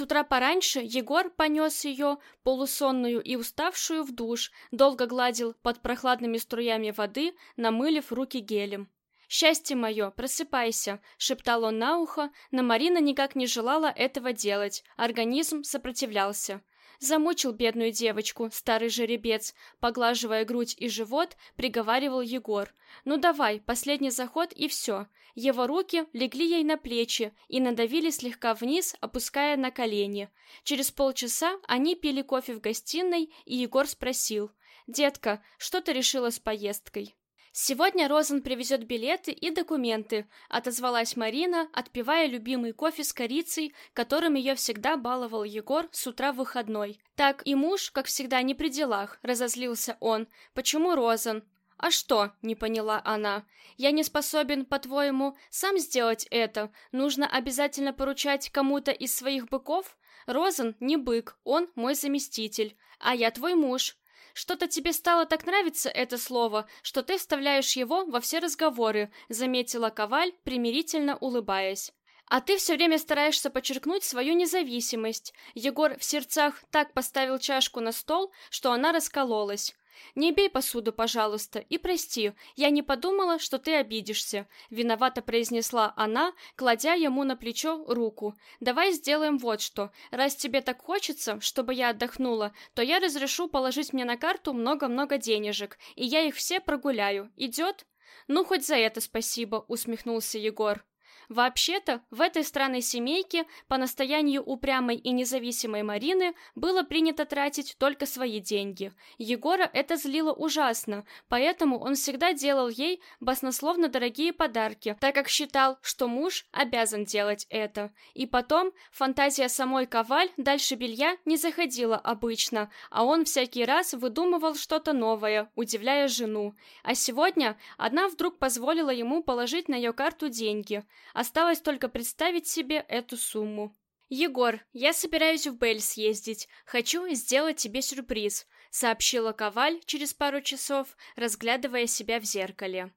С утра пораньше Егор понес ее, полусонную и уставшую, в душ, долго гладил под прохладными струями воды, намылив руки гелем. «Счастье мое, просыпайся!» — шептал он на ухо, но Марина никак не желала этого делать, организм сопротивлялся. Замучил бедную девочку, старый жеребец, поглаживая грудь и живот, приговаривал Егор. «Ну давай, последний заход и все». Его руки легли ей на плечи и надавили слегка вниз, опуская на колени. Через полчаса они пили кофе в гостиной, и Егор спросил. «Детка, что ты решила с поездкой?» «Сегодня Розен привезет билеты и документы», — отозвалась Марина, отпивая любимый кофе с корицей, которым ее всегда баловал Егор с утра в выходной. «Так и муж, как всегда, не при делах», — разозлился он. «Почему Розен?» «А что?» — не поняла она. «Я не способен, по-твоему, сам сделать это? Нужно обязательно поручать кому-то из своих быков? Розен не бык, он мой заместитель, а я твой муж. Что-то тебе стало так нравиться это слово, что ты вставляешь его во все разговоры, заметила Коваль, примирительно улыбаясь. А ты все время стараешься подчеркнуть свою независимость. Егор в сердцах так поставил чашку на стол, что она раскололась. «Не бей посуду, пожалуйста, и прости, я не подумала, что ты обидишься», — виновато произнесла она, кладя ему на плечо руку. «Давай сделаем вот что. Раз тебе так хочется, чтобы я отдохнула, то я разрешу положить мне на карту много-много денежек, и я их все прогуляю. Идет?» «Ну, хоть за это спасибо», — усмехнулся Егор. Вообще-то, в этой странной семейке, по настоянию упрямой и независимой Марины, было принято тратить только свои деньги. Егора это злило ужасно, поэтому он всегда делал ей баснословно дорогие подарки, так как считал, что муж обязан делать это. И потом, фантазия самой Коваль дальше белья не заходила обычно, а он всякий раз выдумывал что-то новое, удивляя жену. А сегодня одна вдруг позволила ему положить на ее карту деньги – Осталось только представить себе эту сумму. «Егор, я собираюсь в Бель съездить. Хочу сделать тебе сюрприз», — сообщила Коваль через пару часов, разглядывая себя в зеркале.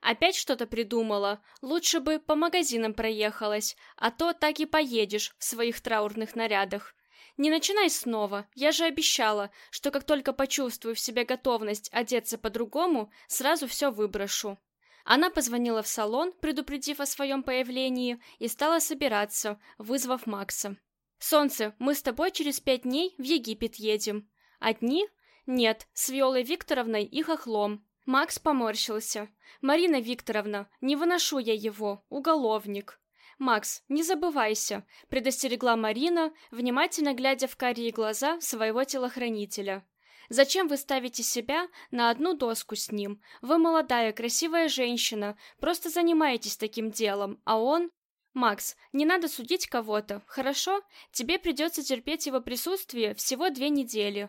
«Опять что-то придумала? Лучше бы по магазинам проехалась, а то так и поедешь в своих траурных нарядах. Не начинай снова, я же обещала, что как только почувствую в себе готовность одеться по-другому, сразу все выброшу». Она позвонила в салон, предупредив о своем появлении, и стала собираться, вызвав Макса. «Солнце, мы с тобой через пять дней в Египет едем. Одни? Нет, с Виолой Викторовной и Хохлом». Макс поморщился. «Марина Викторовна, не выношу я его, уголовник». «Макс, не забывайся», — предостерегла Марина, внимательно глядя в карие глаза своего телохранителя. Зачем вы ставите себя на одну доску с ним? Вы молодая, красивая женщина, просто занимаетесь таким делом, а он... Макс, не надо судить кого-то, хорошо? Тебе придется терпеть его присутствие всего две недели.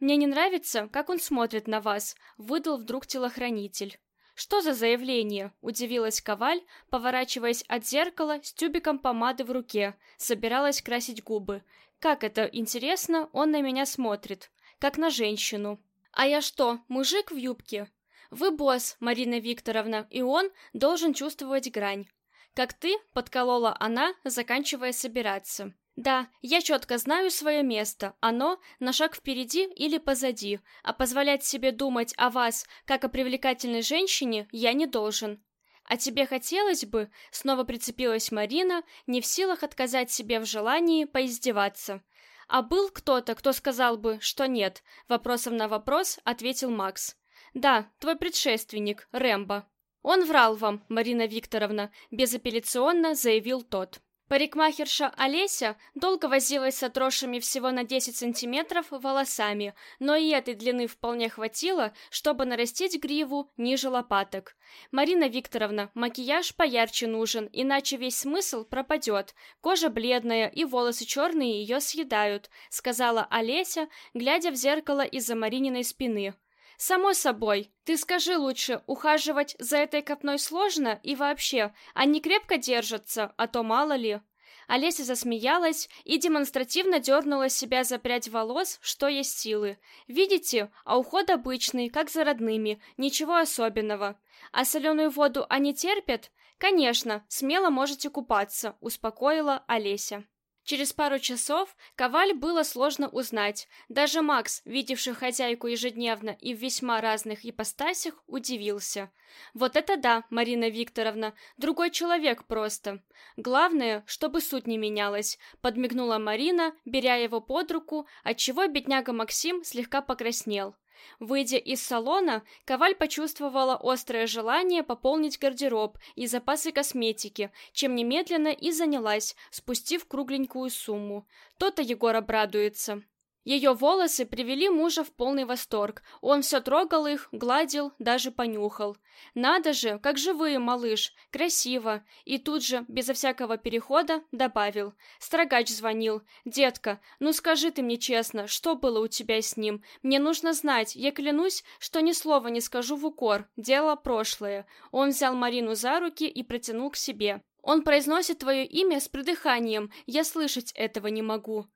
Мне не нравится, как он смотрит на вас, выдал вдруг телохранитель. «Что за заявление?» – удивилась Коваль, поворачиваясь от зеркала с тюбиком помады в руке, собиралась красить губы. «Как это, интересно, он на меня смотрит как на женщину. А я что, мужик в юбке? Вы босс, Марина Викторовна, и он должен чувствовать грань. Как ты, подколола она, заканчивая собираться. Да, я четко знаю свое место, оно на шаг впереди или позади, а позволять себе думать о вас, как о привлекательной женщине, я не должен. А тебе хотелось бы, снова прицепилась Марина, не в силах отказать себе в желании поиздеваться. А был кто-то, кто сказал бы, что нет? Вопросом на вопрос ответил Макс. Да, твой предшественник, Рэмбо. Он врал вам, Марина Викторовна, безапелляционно заявил тот. Парикмахерша Олеся долго возилась с отросшими всего на 10 сантиметров волосами, но и этой длины вполне хватило, чтобы нарастить гриву ниже лопаток. Марина Викторовна, макияж поярче нужен, иначе весь смысл пропадет. Кожа бледная и волосы черные ее съедают, сказала Олеся, глядя в зеркало из-за Марининой спины. «Само собой. Ты скажи лучше, ухаживать за этой копной сложно и вообще, они крепко держатся, а то мало ли». Олеся засмеялась и демонстративно дернула себя за прядь волос, что есть силы. «Видите, а уход обычный, как за родными, ничего особенного. А соленую воду они терпят? Конечно, смело можете купаться», — успокоила Олеся. Через пару часов Коваль было сложно узнать. Даже Макс, видевший хозяйку ежедневно и в весьма разных ипостасях, удивился. Вот это да, Марина Викторовна, другой человек просто. Главное, чтобы суть не менялась, подмигнула Марина, беря его под руку, отчего бедняга Максим слегка покраснел. Выйдя из салона, Коваль почувствовала острое желание пополнить гардероб и запасы косметики, чем немедленно и занялась, спустив кругленькую сумму. То-то Егор обрадуется. Ее волосы привели мужа в полный восторг. Он все трогал их, гладил, даже понюхал. «Надо же, как живые, малыш! Красиво!» И тут же, безо всякого перехода, добавил. Строгач звонил. «Детка, ну скажи ты мне честно, что было у тебя с ним? Мне нужно знать. Я клянусь, что ни слова не скажу в укор. Дело прошлое». Он взял Марину за руки и протянул к себе. «Он произносит твое имя с придыханием. Я слышать этого не могу».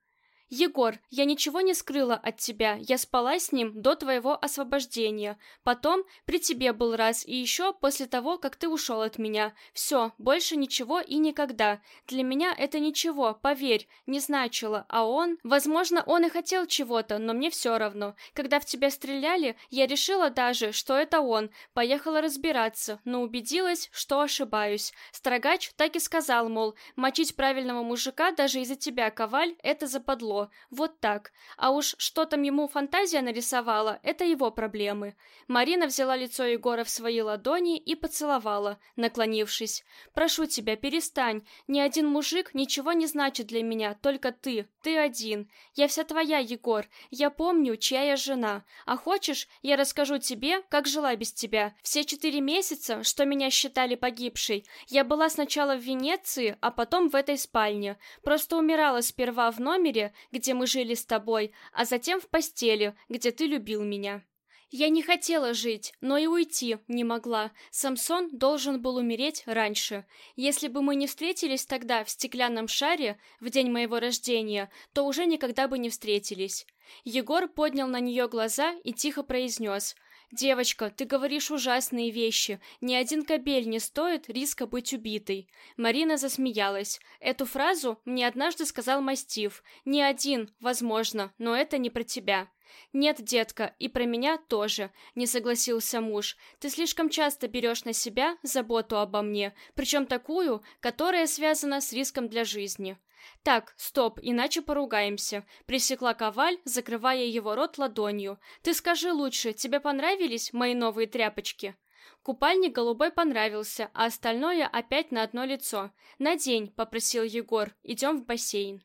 «Егор, я ничего не скрыла от тебя, я спала с ним до твоего освобождения. Потом при тебе был раз, и еще после того, как ты ушел от меня. Все, больше ничего и никогда. Для меня это ничего, поверь, не значило, а он... Возможно, он и хотел чего-то, но мне все равно. Когда в тебя стреляли, я решила даже, что это он. Поехала разбираться, но убедилась, что ошибаюсь. Строгач так и сказал, мол, мочить правильного мужика даже из-за тебя, Коваль, это западло повезло. Вот так. А уж что там ему фантазия нарисовала, это его проблемы. Марина взяла лицо Егора в свои ладони и поцеловала, наклонившись. «Прошу тебя, перестань. Ни один мужик ничего не значит для меня, только ты. Ты один. Я вся твоя, Егор. Я помню, чья я жена. А хочешь, я расскажу тебе, как жила без тебя. Все четыре месяца, что меня считали погибшей, я была сначала в Венеции, а потом в этой спальне. Просто умирала сперва в номере, где мы жили с тобой, а затем в постели, где ты любил меня. Я не хотела жить, но и уйти не могла. Самсон должен был умереть раньше. Если бы мы не встретились тогда в стеклянном шаре в день моего рождения, то уже никогда бы не встретились. Егор поднял на нее глаза и тихо произнес «Девочка, ты говоришь ужасные вещи. Ни один кобель не стоит риска быть убитой». Марина засмеялась. Эту фразу мне однажды сказал Мастив. «Не один, возможно, но это не про тебя». «Нет, детка, и про меня тоже», — не согласился муж. «Ты слишком часто берешь на себя заботу обо мне, причем такую, которая связана с риском для жизни». «Так, стоп, иначе поругаемся», — пресекла Коваль, закрывая его рот ладонью. «Ты скажи лучше, тебе понравились мои новые тряпочки?» Купальник голубой понравился, а остальное опять на одно лицо. «Надень», — попросил Егор, — «идем в бассейн».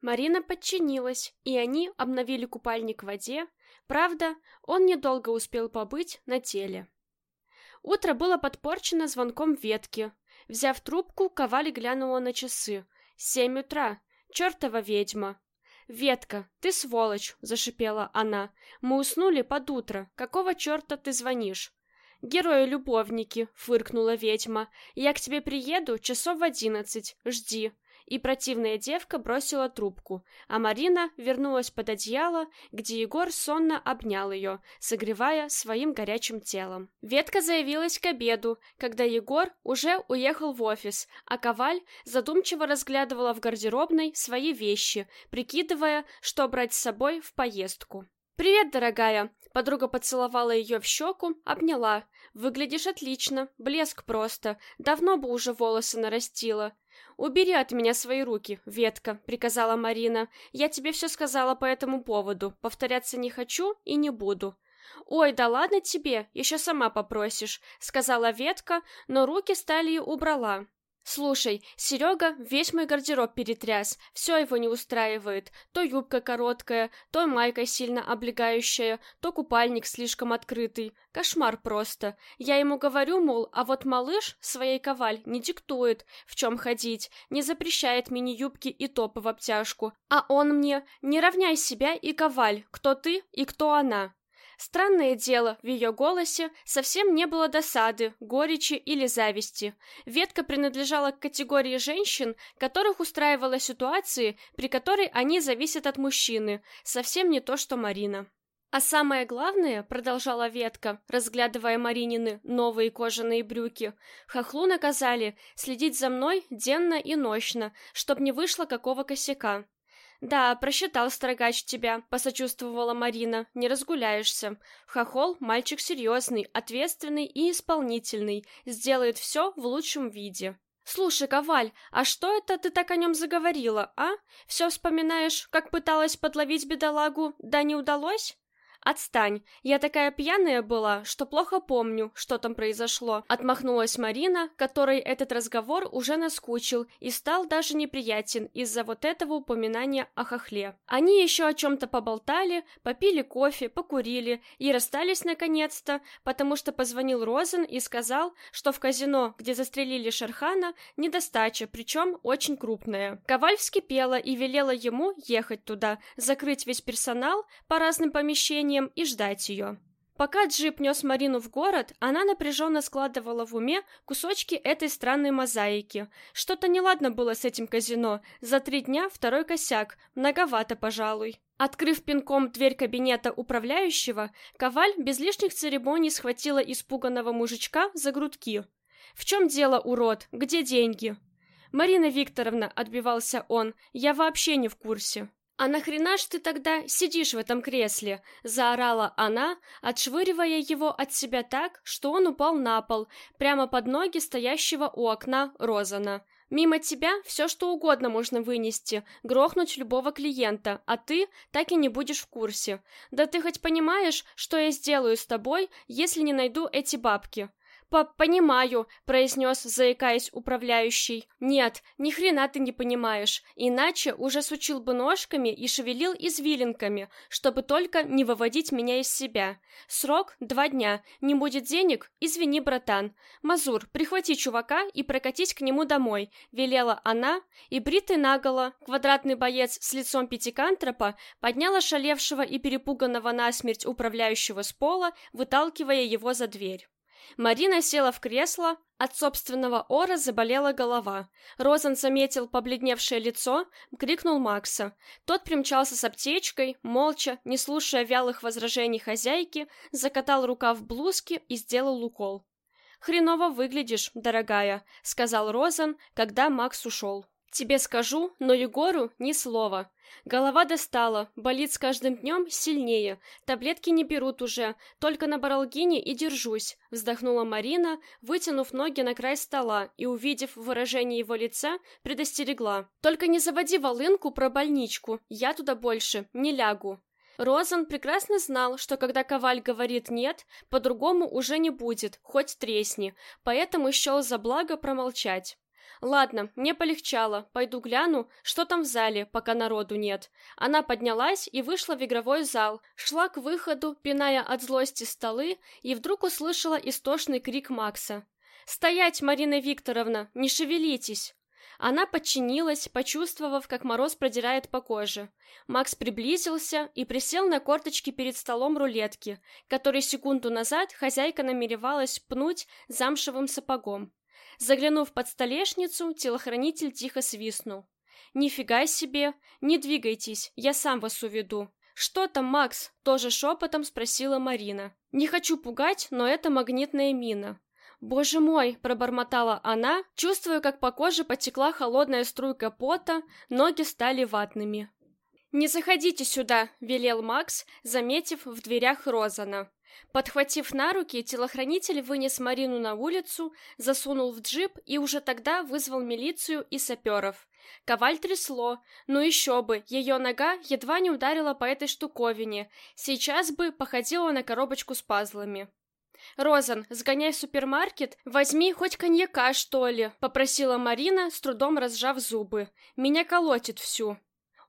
Марина подчинилась, и они обновили купальник в воде. Правда, он недолго успел побыть на теле. Утро было подпорчено звонком ветки. Взяв трубку, Коваль глянула на часы. Семь утра. Чертова ведьма. «Ветка, ты сволочь!» — зашипела она. «Мы уснули под утро. Какого черта ты звонишь?» «Герои-любовники!» — фыркнула ведьма. «Я к тебе приеду часов в одиннадцать. Жди!» И противная девка бросила трубку, а Марина вернулась под одеяло, где Егор сонно обнял ее, согревая своим горячим телом. Ветка заявилась к обеду, когда Егор уже уехал в офис, а Коваль задумчиво разглядывала в гардеробной свои вещи, прикидывая, что брать с собой в поездку. «Привет, дорогая!» Подруга поцеловала ее в щеку, обняла. «Выглядишь отлично, блеск просто. Давно бы уже волосы нарастила. «Убери от меня свои руки, ветка», — приказала Марина. «Я тебе все сказала по этому поводу. Повторяться не хочу и не буду». «Ой, да ладно тебе, еще сама попросишь», — сказала ветка, но руки стали убрала. Слушай, Серега весь мой гардероб перетряс, все его не устраивает. То юбка короткая, то майка сильно облегающая, то купальник слишком открытый. Кошмар просто. Я ему говорю, мол, а вот малыш своей коваль не диктует, в чем ходить, не запрещает мини-юбки и топы в обтяжку. А он мне, не равняй себя и коваль, кто ты и кто она. Странное дело, в ее голосе совсем не было досады, горечи или зависти. Ветка принадлежала к категории женщин, которых устраивала ситуации, при которой они зависят от мужчины, совсем не то, что Марина. А самое главное, продолжала ветка, разглядывая Маринины новые кожаные брюки, хохлу наказали следить за мной денно и ночно, чтоб не вышло какого косяка. «Да, просчитал строгач тебя», — посочувствовала Марина. «Не разгуляешься. Хохол — мальчик серьезный, ответственный и исполнительный, сделает все в лучшем виде». «Слушай, Коваль, а что это ты так о нем заговорила, а? Все вспоминаешь, как пыталась подловить бедолагу, да не удалось?» «Отстань, я такая пьяная была, что плохо помню, что там произошло», отмахнулась Марина, которой этот разговор уже наскучил и стал даже неприятен из-за вот этого упоминания о хохле. Они еще о чем-то поболтали, попили кофе, покурили и расстались наконец-то, потому что позвонил Розен и сказал, что в казино, где застрелили Шерхана, недостача, причем очень крупная. Коваль вскипела и велела ему ехать туда, закрыть весь персонал по разным помещениям, нетерпением и ждать ее. Пока джип нес Марину в город, она напряженно складывала в уме кусочки этой странной мозаики. Что-то неладно было с этим казино. За три дня второй косяк. Многовато, пожалуй. Открыв пинком дверь кабинета управляющего, Коваль без лишних церемоний схватила испуганного мужичка за грудки. «В чем дело, урод? Где деньги?» «Марина Викторовна», — отбивался он, — «я вообще не в курсе». «А нахрена ж ты тогда сидишь в этом кресле?» — заорала она, отшвыривая его от себя так, что он упал на пол, прямо под ноги стоящего у окна Розана. «Мимо тебя все что угодно можно вынести, грохнуть любого клиента, а ты так и не будешь в курсе. Да ты хоть понимаешь, что я сделаю с тобой, если не найду эти бабки?» «Понимаю», — произнес, заикаясь управляющий. «Нет, ни хрена ты не понимаешь, иначе уже сучил бы ножками и шевелил извилинками, чтобы только не выводить меня из себя. Срок — два дня, не будет денег — извини, братан. Мазур, прихвати чувака и прокатись к нему домой», — велела она, и бритый наголо, квадратный боец с лицом пятикантропа, поднял ошалевшего и перепуганного насмерть управляющего с пола, выталкивая его за дверь. Марина села в кресло, от собственного ора заболела голова. Розен заметил побледневшее лицо, крикнул Макса. Тот примчался с аптечкой, молча, не слушая вялых возражений хозяйки, закатал рукав в блузке и сделал укол. «Хреново выглядишь, дорогая», — сказал Розен, когда Макс ушел. «Тебе скажу, но Егору ни слова. Голова достала, болит с каждым днем сильнее. Таблетки не берут уже, только на баралгине и держусь, вздохнула Марина, вытянув ноги на край стола и, увидев выражение его лица, предостерегла. Только не заводи волынку про больничку, я туда больше не лягу. Розан прекрасно знал, что когда Коваль говорит «нет», по-другому уже не будет, хоть тресни, поэтому счел за благо промолчать. Ладно, мне полегчало. Пойду гляну, что там в зале, пока народу нет. Она поднялась и вышла в игровой зал, шла к выходу, пиная от злости столы, и вдруг услышала истошный крик Макса. «Стоять, Марина Викторовна! Не шевелитесь!» Она подчинилась, почувствовав, как мороз продирает по коже. Макс приблизился и присел на корточки перед столом рулетки, который секунду назад хозяйка намеревалась пнуть замшевым сапогом. Заглянув под столешницу, телохранитель тихо свистнул. «Нифига себе! Не двигайтесь, я сам вас уведу!» «Что там, Макс?» — тоже шепотом спросила Марина. «Не хочу пугать, но это магнитная мина». «Боже мой!» — пробормотала она, чувствуя, как по коже потекла холодная струйка пота, ноги стали ватными. «Не заходите сюда!» — велел Макс, заметив в дверях Розана. Подхватив на руки, телохранитель вынес Марину на улицу, засунул в джип и уже тогда вызвал милицию и саперов. Коваль трясло, ну еще бы, ее нога едва не ударила по этой штуковине, сейчас бы походила на коробочку с пазлами. «Розан, сгоняй в супермаркет, возьми хоть коньяка, что ли», — попросила Марина, с трудом разжав зубы. «Меня колотит всю».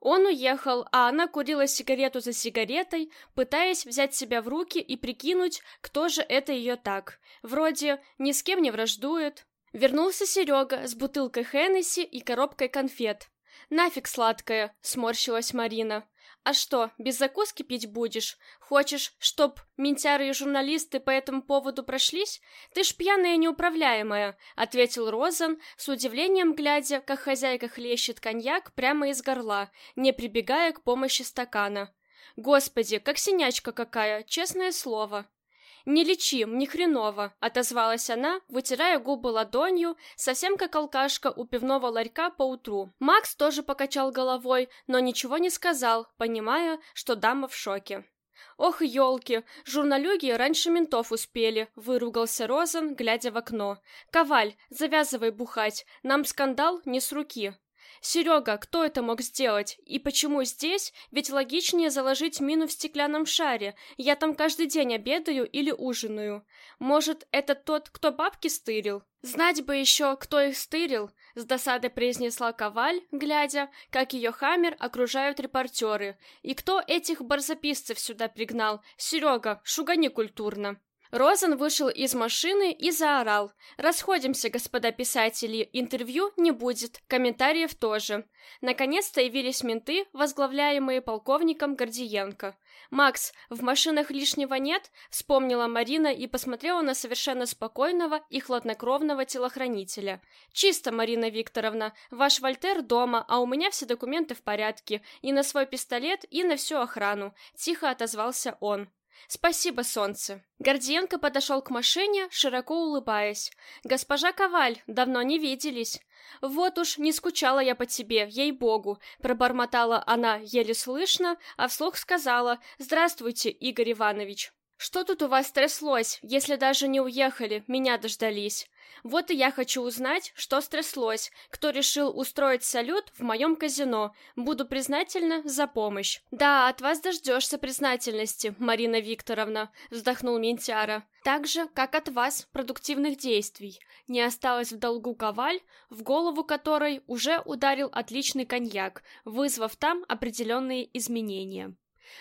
Он уехал, а она курила сигарету за сигаретой, пытаясь взять себя в руки и прикинуть, кто же это ее так. Вроде ни с кем не враждует. Вернулся Серега с бутылкой Хеннесси и коробкой конфет. «Нафиг сладкое!» — сморщилась Марина. «А что, без закуски пить будешь? Хочешь, чтоб ментяры и журналисты по этому поводу прошлись? Ты ж пьяная и неуправляемая», — ответил Розан, с удивлением глядя, как хозяйка хлещет коньяк прямо из горла, не прибегая к помощи стакана. Господи, как синячка какая, честное слово. «Не лечим, ни хреново», — отозвалась она, вытирая губы ладонью, совсем как алкашка у пивного ларька по утру. Макс тоже покачал головой, но ничего не сказал, понимая, что дама в шоке. «Ох, елки, журналюги раньше ментов успели», — выругался Розен, глядя в окно. «Коваль, завязывай бухать, нам скандал не с руки». Серега, кто это мог сделать? И почему здесь? Ведь логичнее заложить мину в стеклянном шаре. Я там каждый день обедаю или ужинаю. Может, это тот, кто бабки стырил? Знать бы еще, кто их стырил, с досадой произнесла Коваль, глядя, как ее хаммер окружают репортеры. И кто этих барзаписцев сюда пригнал? Серега, шугани культурно. Розен вышел из машины и заорал. «Расходимся, господа писатели, интервью не будет, комментариев тоже». Наконец-то явились менты, возглавляемые полковником Гордиенко. «Макс, в машинах лишнего нет?» — вспомнила Марина и посмотрела на совершенно спокойного и хладнокровного телохранителя. «Чисто, Марина Викторовна. Ваш Вольтер дома, а у меня все документы в порядке. И на свой пистолет, и на всю охрану», — тихо отозвался он. «Спасибо, солнце». Гордиенко подошел к машине, широко улыбаясь. «Госпожа Коваль, давно не виделись». «Вот уж, не скучала я по тебе, ей-богу», — пробормотала она еле слышно, а вслух сказала «Здравствуйте, Игорь Иванович». «Что тут у вас тряслось, если даже не уехали, меня дождались?» Вот и я хочу узнать, что стряслось, кто решил устроить салют в моем казино. Буду признательна за помощь. Да, от вас дождешься признательности, Марина Викторовна, вздохнул Ментяра. Так же, как от вас продуктивных действий. Не осталось в долгу коваль, в голову которой уже ударил отличный коньяк, вызвав там определенные изменения.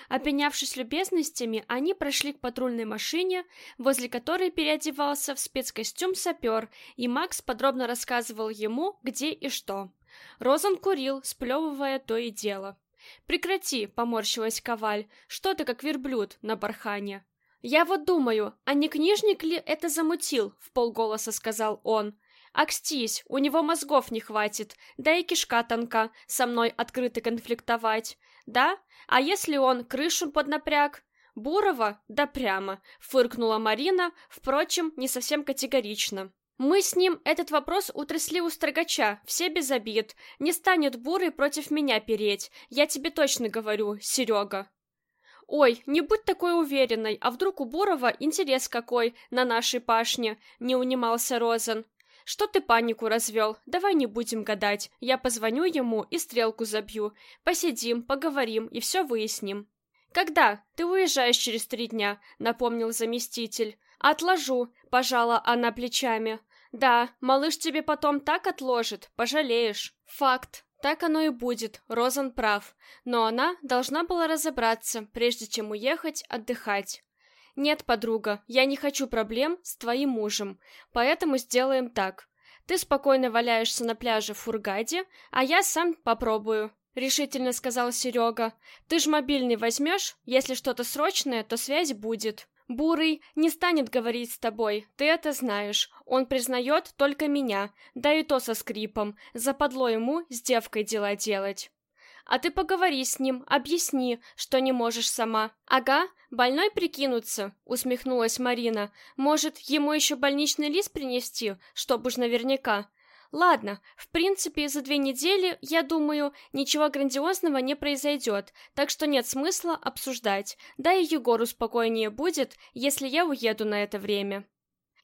Опенявшись любезностями, они прошли к патрульной машине, возле которой переодевался в спецкостюм сапер, и Макс подробно рассказывал ему, где и что. Розан курил, сплевывая то и дело. «Прекрати», — поморщилась Коваль, — «что ты как верблюд на бархане?» «Я вот думаю, а не книжник ли это замутил?» — в полголоса сказал он. «Акстись, у него мозгов не хватит, да и кишка тонка, со мной открыто конфликтовать. Да? А если он крышу поднапряг? Бурова? Да прямо, фыркнула Марина, впрочем, не совсем категорично. Мы с ним этот вопрос утрясли у строгача, все без обид. Не станет Бурый против меня переть, я тебе точно говорю, Серега. «Ой, не будь такой уверенной, а вдруг у Бурова интерес какой на нашей пашне?» — не унимался Розен. «Что ты панику развел? Давай не будем гадать. Я позвоню ему и стрелку забью. Посидим, поговорим и все выясним». «Когда? Ты уезжаешь через три дня», — напомнил заместитель. «Отложу», — пожала она плечами. «Да, малыш тебе потом так отложит, пожалеешь». «Факт. Так оно и будет, Розан прав. Но она должна была разобраться, прежде чем уехать отдыхать. «Нет, подруга, я не хочу проблем с твоим мужем, поэтому сделаем так. Ты спокойно валяешься на пляже в Фургаде, а я сам попробую», — решительно сказал Серега. «Ты ж мобильный возьмешь? Если что-то срочное, то связь будет». «Бурый не станет говорить с тобой, ты это знаешь. Он признает только меня, да и то со скрипом. Западло ему с девкой дела делать». А ты поговори с ним, объясни, что не можешь сама. Ага, больной прикинуться, усмехнулась Марина. Может, ему еще больничный лист принести, чтобы уж наверняка. Ладно, в принципе, за две недели, я думаю, ничего грандиозного не произойдет, так что нет смысла обсуждать. Да и Егору спокойнее будет, если я уеду на это время.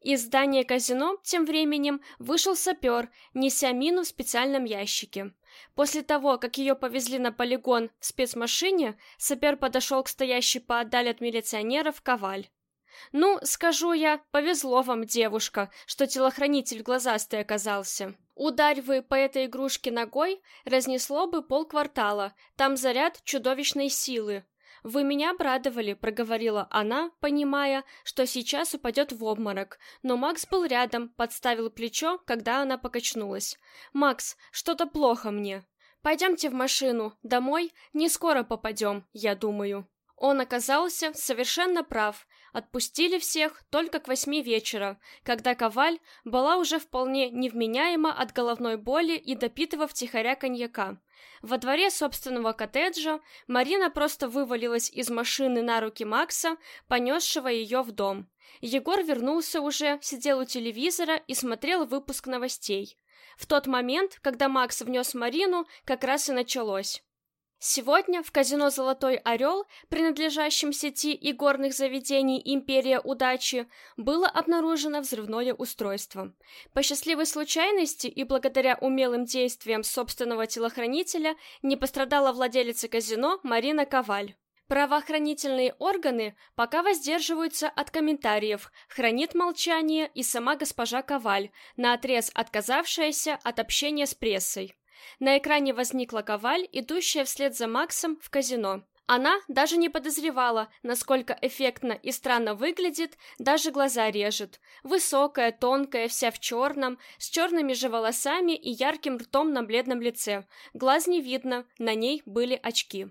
Из здания казино тем временем вышел сапер, неся мину в специальном ящике. После того, как ее повезли на полигон в спецмашине, сапер подошел к стоящей поодаль от милиционеров Коваль. «Ну, скажу я, повезло вам, девушка, что телохранитель глазастый оказался. Ударь вы по этой игрушке ногой, разнесло бы полквартала, там заряд чудовищной силы, «Вы меня обрадовали», — проговорила она, понимая, что сейчас упадет в обморок. Но Макс был рядом, подставил плечо, когда она покачнулась. «Макс, что-то плохо мне. Пойдемте в машину. Домой не скоро попадем, я думаю». Он оказался совершенно прав. Отпустили всех только к восьми вечера, когда Коваль была уже вполне невменяема от головной боли и допитого втихаря коньяка. Во дворе собственного коттеджа Марина просто вывалилась из машины на руки Макса, понесшего ее в дом. Егор вернулся уже, сидел у телевизора и смотрел выпуск новостей. В тот момент, когда Макс внес Марину, как раз и началось. Сегодня в казино «Золотой орел», принадлежащем сети и горных заведений «Империя удачи», было обнаружено взрывное устройство. По счастливой случайности и благодаря умелым действиям собственного телохранителя не пострадала владелица казино Марина Коваль. Правоохранительные органы пока воздерживаются от комментариев, хранит молчание и сама госпожа Коваль, наотрез отказавшаяся от общения с прессой. На экране возникла Коваль, идущая вслед за Максом в казино. Она даже не подозревала, насколько эффектно и странно выглядит, даже глаза режет. Высокая, тонкая, вся в черном, с черными же волосами и ярким ртом на бледном лице. Глаз не видно, на ней были очки.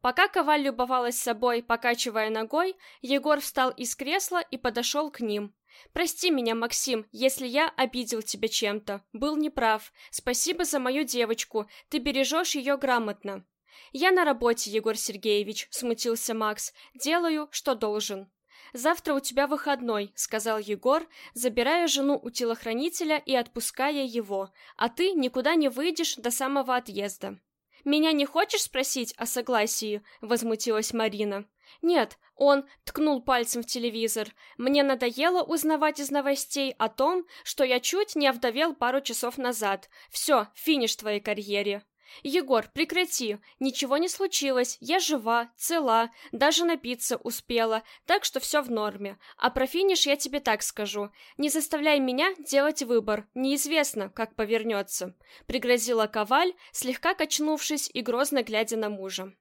Пока Коваль любовалась собой, покачивая ногой, Егор встал из кресла и подошел к ним. Прости меня, Максим, если я обидел тебя чем-то. Был неправ. Спасибо за мою девочку. Ты бережешь ее грамотно. Я на работе, Егор Сергеевич, смутился Макс. Делаю, что должен. Завтра у тебя выходной, сказал Егор, забирая жену у телохранителя и отпуская его. А ты никуда не выйдешь до самого отъезда. Меня не хочешь спросить о согласии? возмутилась Марина. Нет, он ткнул пальцем в телевизор. Мне надоело узнавать из новостей о том, что я чуть не овдовел пару часов назад. Все, финиш твоей карьере. Егор, прекрати. Ничего не случилось. Я жива, цела, даже напиться успела, так что все в норме. А про финиш я тебе так скажу. Не заставляй меня делать выбор. Неизвестно, как повернется. Пригрозила Коваль, слегка качнувшись и грозно глядя на мужа.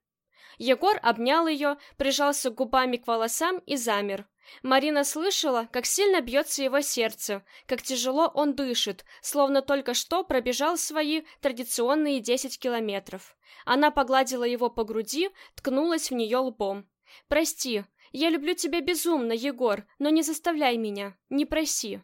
Егор обнял ее, прижался губами к волосам и замер. Марина слышала, как сильно бьется его сердце, как тяжело он дышит, словно только что пробежал свои традиционные десять километров. Она погладила его по груди, ткнулась в нее лбом. «Прости, я люблю тебя безумно, Егор, но не заставляй меня, не проси».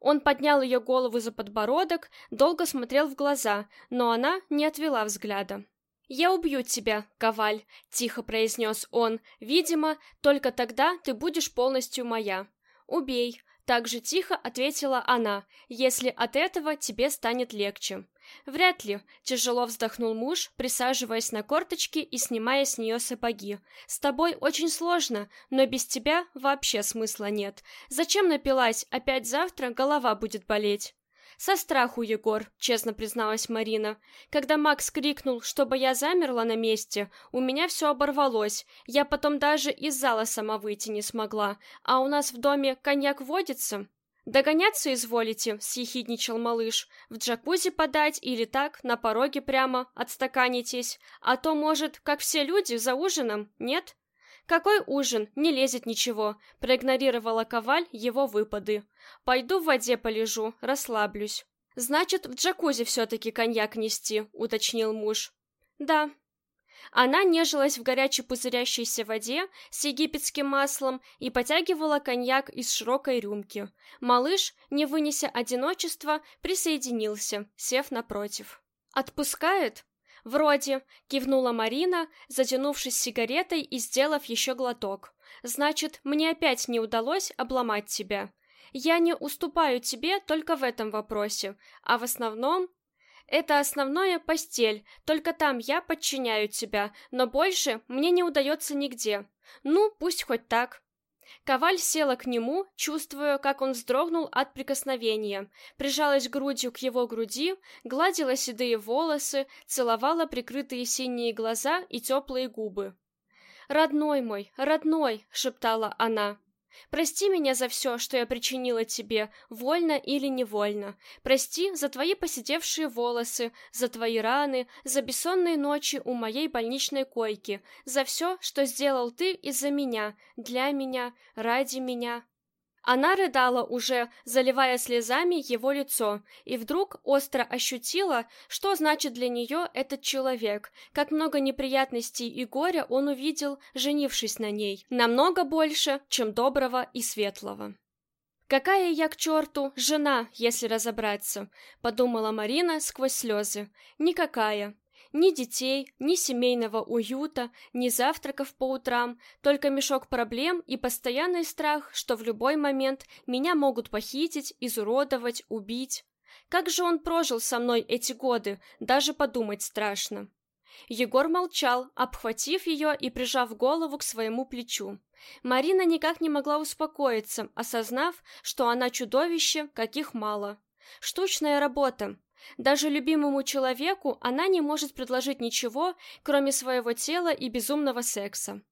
Он поднял ее голову за подбородок, долго смотрел в глаза, но она не отвела взгляда. «Я убью тебя, Коваль», — тихо произнес он. «Видимо, только тогда ты будешь полностью моя». «Убей», — так же тихо ответила она, «если от этого тебе станет легче». «Вряд ли», — тяжело вздохнул муж, присаживаясь на корточки и снимая с нее сапоги. «С тобой очень сложно, но без тебя вообще смысла нет. Зачем напилась? Опять завтра голова будет болеть». «Со страху, Егор», — честно призналась Марина. «Когда Макс крикнул, чтобы я замерла на месте, у меня все оборвалось. Я потом даже из зала сама выйти не смогла. А у нас в доме коньяк водится?» «Догоняться изволите?» — съехидничал малыш. «В джакузи подать или так, на пороге прямо, отстаканитесь? А то, может, как все люди, за ужином, нет?» «Какой ужин? Не лезет ничего», — проигнорировала Коваль его выпады. «Пойду в воде полежу, расслаблюсь». «Значит, в джакузи все-таки коньяк нести», — уточнил муж. «Да». Она нежилась в горячей пузырящейся воде с египетским маслом и потягивала коньяк из широкой рюмки. Малыш, не вынеся одиночества, присоединился, сев напротив. «Отпускает?» «Вроде», — кивнула Марина, затянувшись сигаретой и сделав еще глоток. «Значит, мне опять не удалось обломать тебя. Я не уступаю тебе только в этом вопросе, а в основном...» «Это основное постель, только там я подчиняю тебя, но больше мне не удается нигде. Ну, пусть хоть так». Коваль села к нему, чувствуя, как он вздрогнул от прикосновения, прижалась грудью к его груди, гладила седые волосы, целовала прикрытые синие глаза и теплые губы. «Родной мой, родной!» — шептала она. Прости меня за все, что я причинила тебе, вольно или невольно. Прости за твои поседевшие волосы, за твои раны, за бессонные ночи у моей больничной койки, за все, что сделал ты из-за меня, для меня, ради меня. Она рыдала уже, заливая слезами его лицо, и вдруг остро ощутила, что значит для нее этот человек, как много неприятностей и горя он увидел, женившись на ней, намного больше, чем доброго и светлого. «Какая я к черту жена, если разобраться?» — подумала Марина сквозь слезы. «Никакая. Ни детей, ни семейного уюта, ни завтраков по утрам, только мешок проблем и постоянный страх, что в любой момент меня могут похитить, изуродовать, убить. Как же он прожил со мной эти годы, даже подумать страшно. Егор молчал, обхватив ее и прижав голову к своему плечу. Марина никак не могла успокоиться, осознав, что она чудовище, каких мало. Штучная работа, даже любимому человеку она не может предложить ничего, кроме своего тела и безумного секса.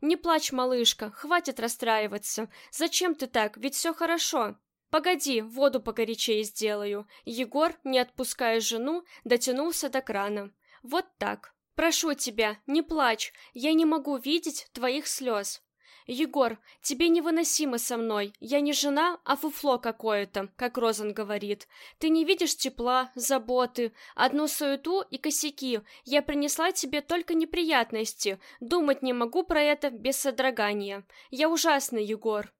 «Не плачь, малышка, хватит расстраиваться. Зачем ты так? Ведь все хорошо. Погоди, воду погорячее сделаю». Егор, не отпуская жену, дотянулся до крана. «Вот так. Прошу тебя, не плачь, я не могу видеть твоих слез. «Егор, тебе невыносимо со мной. Я не жена, а фуфло какое-то, как Розан говорит. Ты не видишь тепла, заботы, одну суету и косяки. Я принесла тебе только неприятности. Думать не могу про это без содрогания. Я ужасный, Егор».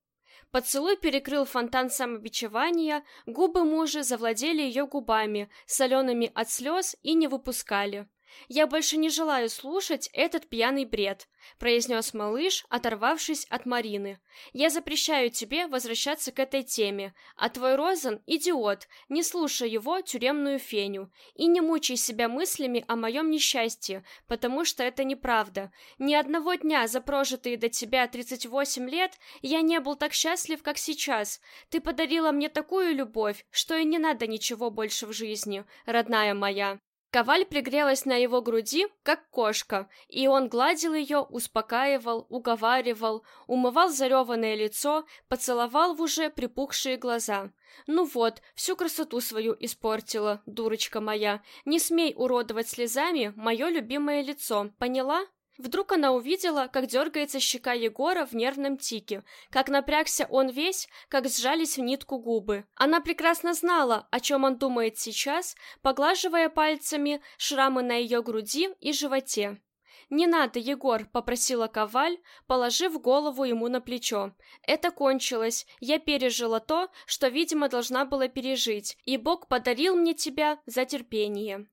Поцелуй перекрыл фонтан самобичевания, губы мужа завладели ее губами, солеными от слез и не выпускали. «Я больше не желаю слушать этот пьяный бред», — произнес малыш, оторвавшись от Марины. «Я запрещаю тебе возвращаться к этой теме, а твой Розан — идиот, не слушай его тюремную феню, и не мучай себя мыслями о моем несчастье, потому что это неправда. Ни одного дня за прожитые до тебя 38 лет я не был так счастлив, как сейчас. Ты подарила мне такую любовь, что и не надо ничего больше в жизни, родная моя». Коваль пригрелась на его груди, как кошка, и он гладил ее, успокаивал, уговаривал, умывал зареванное лицо, поцеловал в уже припухшие глаза. «Ну вот, всю красоту свою испортила, дурочка моя. Не смей уродовать слезами мое любимое лицо, поняла?» Вдруг она увидела, как дергается щека Егора в нервном тике, как напрягся он весь, как сжались в нитку губы. Она прекрасно знала, о чем он думает сейчас, поглаживая пальцами шрамы на ее груди и животе. «Не надо, Егор», — попросила Коваль, положив голову ему на плечо. «Это кончилось. Я пережила то, что, видимо, должна была пережить, и Бог подарил мне тебя за терпение».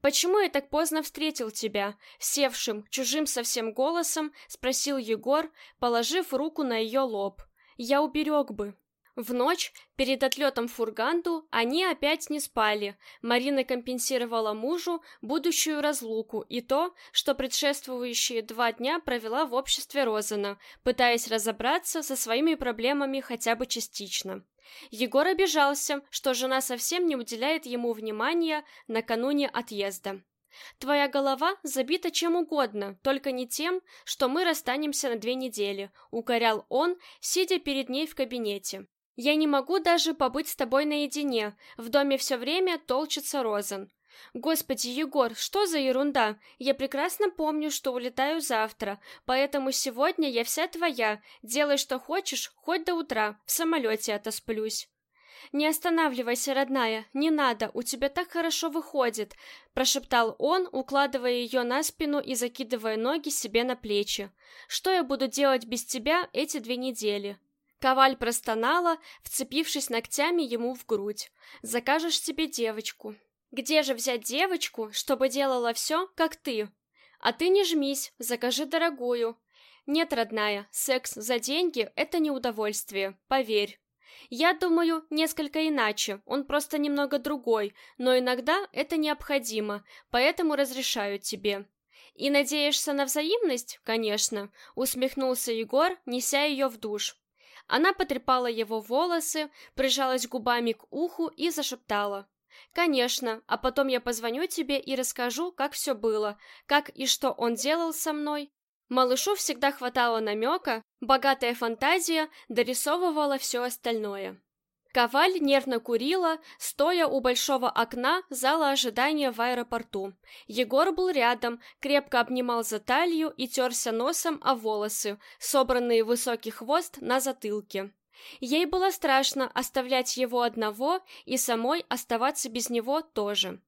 «Почему я так поздно встретил тебя?» Севшим, чужим совсем голосом спросил Егор, положив руку на ее лоб. «Я уберег бы». В ночь, перед отлетом в Фурганду, они опять не спали. Марина компенсировала мужу будущую разлуку и то, что предшествующие два дня провела в обществе Розена, пытаясь разобраться со своими проблемами хотя бы частично. Егор обижался, что жена совсем не уделяет ему внимания накануне отъезда. «Твоя голова забита чем угодно, только не тем, что мы расстанемся на две недели», — укорял он, сидя перед ней в кабинете. «Я не могу даже побыть с тобой наедине, в доме все время толчется Розен. Господи, Егор, что за ерунда? Я прекрасно помню, что улетаю завтра, поэтому сегодня я вся твоя. Делай, что хочешь, хоть до утра. В самолете отосплюсь. «Не останавливайся, родная, не надо, у тебя так хорошо выходит», прошептал он, укладывая ее на спину и закидывая ноги себе на плечи. «Что я буду делать без тебя эти две недели?» Коваль простонала, вцепившись ногтями ему в грудь. «Закажешь себе девочку». Где же взять девочку, чтобы делала все, как ты? А ты не жмись, закажи дорогую. Нет, родная, секс за деньги – это не удовольствие, поверь. Я думаю, несколько иначе, он просто немного другой, но иногда это необходимо, поэтому разрешаю тебе. И надеешься на взаимность? Конечно, усмехнулся Егор, неся ее в душ. Она потрепала его волосы, прижалась губами к уху и зашептала. «Конечно, а потом я позвоню тебе и расскажу, как все было, как и что он делал со мной». Малышу всегда хватало намека, богатая фантазия дорисовывала все остальное. Коваль нервно курила, стоя у большого окна зала ожидания в аэропорту. Егор был рядом, крепко обнимал за талию и терся носом о волосы, собранные в высокий хвост на затылке. Ей было страшно оставлять его одного и самой оставаться без него тоже.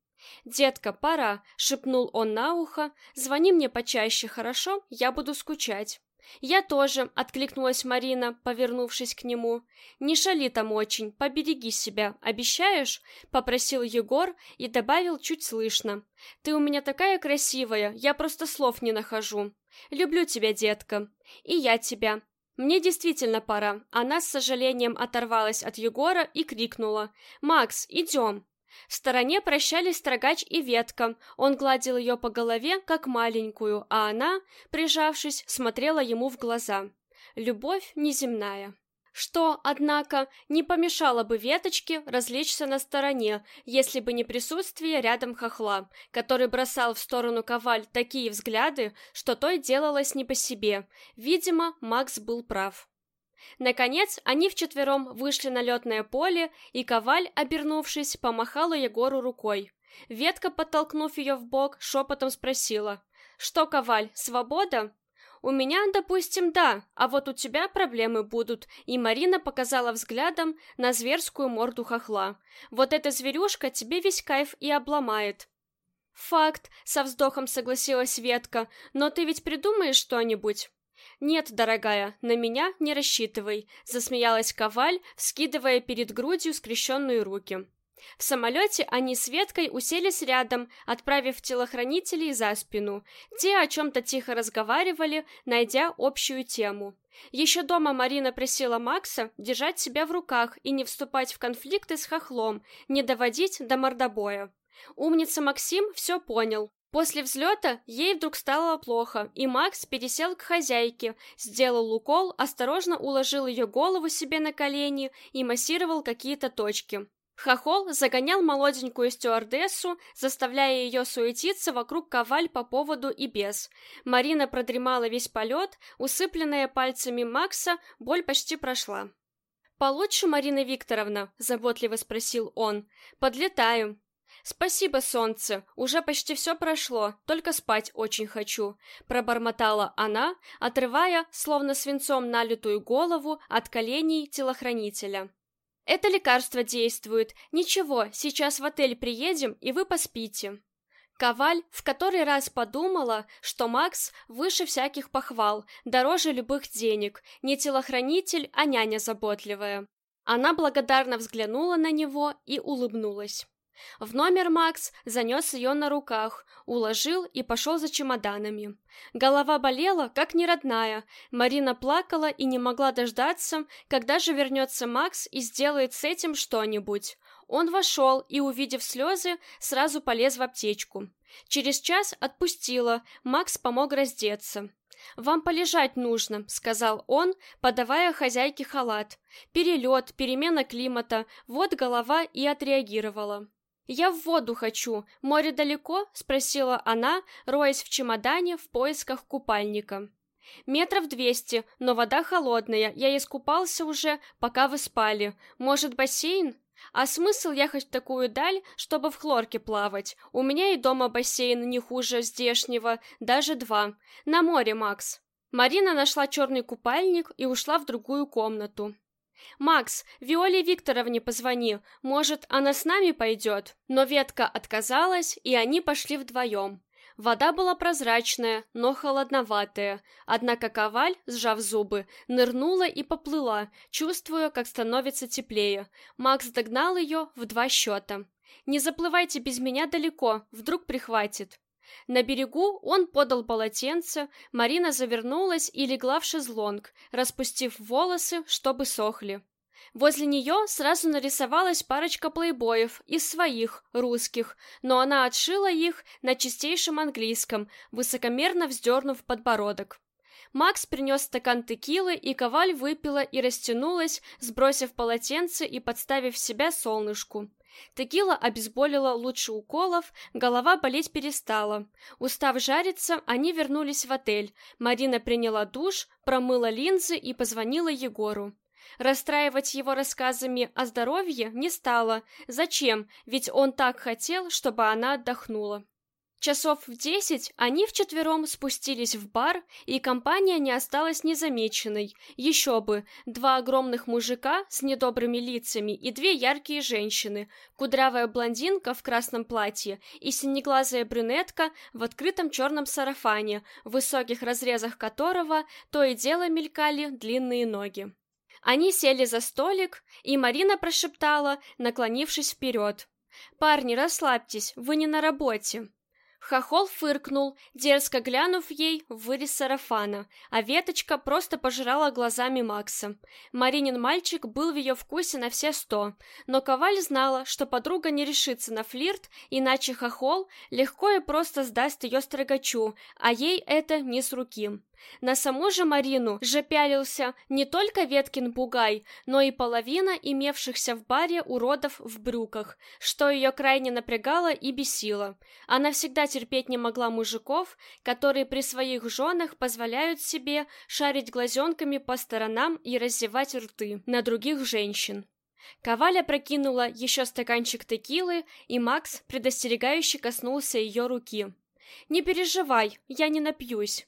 «Детка, пора», — шепнул он на ухо, — «звони мне почаще, хорошо? Я буду скучать». «Я тоже», — откликнулась Марина, повернувшись к нему. «Не шали там очень, побереги себя, обещаешь?» — попросил Егор и добавил чуть слышно. «Ты у меня такая красивая, я просто слов не нахожу. Люблю тебя, детка. И я тебя. Мне действительно пора». Она с сожалением оторвалась от Егора и крикнула. «Макс, идем!» В стороне прощались строгач и ветка. Он гладил ее по голове, как маленькую, а она, прижавшись, смотрела ему в глаза. Любовь неземная. Что, однако, не помешало бы веточке развлечься на стороне, если бы не присутствие рядом хохла, который бросал в сторону коваль такие взгляды, что той делалось не по себе. Видимо, Макс был прав. Наконец, они вчетвером вышли на летное поле, и Коваль, обернувшись, помахала Егору рукой. Ветка, подтолкнув ее в бок, шепотом спросила. «Что, Коваль, свобода?» «У меня, допустим, да, а вот у тебя проблемы будут», и Марина показала взглядом на зверскую морду хохла. «Вот эта зверюшка тебе весь кайф и обломает». «Факт», — со вздохом согласилась Ветка, «но ты ведь придумаешь что-нибудь?» «Нет, дорогая, на меня не рассчитывай», — засмеялась Коваль, вскидывая перед грудью скрещенные руки. В самолете они с Веткой уселись рядом, отправив телохранителей за спину. Те о чем-то тихо разговаривали, найдя общую тему. Еще дома Марина просила Макса держать себя в руках и не вступать в конфликты с хохлом, не доводить до мордобоя. Умница Максим все понял, После взлета ей вдруг стало плохо, и Макс пересел к хозяйке, сделал укол, осторожно уложил ее голову себе на колени и массировал какие-то точки. Хохол загонял молоденькую стюардессу, заставляя ее суетиться вокруг коваль по поводу и без. Марина продремала весь полет, усыпленная пальцами Макса, боль почти прошла. «Получше, Марина Викторовна?» – заботливо спросил он. «Подлетаю. «Спасибо, солнце, уже почти все прошло, только спать очень хочу», — пробормотала она, отрывая, словно свинцом налитую голову от коленей телохранителя. «Это лекарство действует. Ничего, сейчас в отель приедем, и вы поспите». Коваль в который раз подумала, что Макс выше всяких похвал, дороже любых денег, не телохранитель, а няня заботливая. Она благодарно взглянула на него и улыбнулась. В номер Макс занес ее на руках, уложил и пошел за чемоданами. Голова болела, как неродная. Марина плакала и не могла дождаться, когда же вернется Макс и сделает с этим что-нибудь. Он вошел и, увидев слезы, сразу полез в аптечку. Через час отпустила, Макс помог раздеться. «Вам полежать нужно», — сказал он, подавая хозяйке халат. «Перелет, перемена климата, вот голова и отреагировала». «Я в воду хочу. Море далеко?» — спросила она, роясь в чемодане в поисках купальника. «Метров двести, но вода холодная. Я искупался уже, пока вы спали. Может, бассейн?» «А смысл ехать в такую даль, чтобы в хлорке плавать? У меня и дома бассейн не хуже здешнего, даже два. На море, Макс». Марина нашла черный купальник и ушла в другую комнату. «Макс, Виоле Викторовне позвони, может, она с нами пойдет?» Но ветка отказалась, и они пошли вдвоем. Вода была прозрачная, но холодноватая, однако коваль, сжав зубы, нырнула и поплыла, чувствуя, как становится теплее. Макс догнал ее в два счета. «Не заплывайте без меня далеко, вдруг прихватит». На берегу он подал полотенце, Марина завернулась и легла в шезлонг, распустив волосы, чтобы сохли. Возле нее сразу нарисовалась парочка плейбоев из своих, русских, но она отшила их на чистейшем английском, высокомерно вздернув подбородок. Макс принес стакан текилы, и Коваль выпила и растянулась, сбросив полотенце и подставив себя солнышку. Текила обезболила лучше уколов, голова болеть перестала. Устав жариться, они вернулись в отель. Марина приняла душ, промыла линзы и позвонила Егору. Расстраивать его рассказами о здоровье не стала. Зачем? Ведь он так хотел, чтобы она отдохнула. Часов в десять они вчетвером спустились в бар, и компания не осталась незамеченной. Еще бы, два огромных мужика с недобрыми лицами и две яркие женщины, кудрявая блондинка в красном платье и синеглазая брюнетка в открытом черном сарафане, в высоких разрезах которого то и дело мелькали длинные ноги. Они сели за столик, и Марина прошептала, наклонившись вперед. «Парни, расслабьтесь, вы не на работе». Хохол фыркнул, дерзко глянув ей в вырез сарафана, а веточка просто пожирала глазами Макса. Маринин мальчик был в ее вкусе на все сто, но Коваль знала, что подруга не решится на флирт, иначе Хохол легко и просто сдаст ее строгачу, а ей это не с руки. На саму же Марину же пялился не только Веткин бугай, но и половина имевшихся в баре уродов в брюках, что ее крайне напрягало и бесило. Она всегда терпеть не могла мужиков, которые при своих женах позволяют себе шарить глазенками по сторонам и раздевать рты на других женщин. Коваля прокинула еще стаканчик текилы, и Макс предостерегающе коснулся ее руки. «Не переживай, я не напьюсь».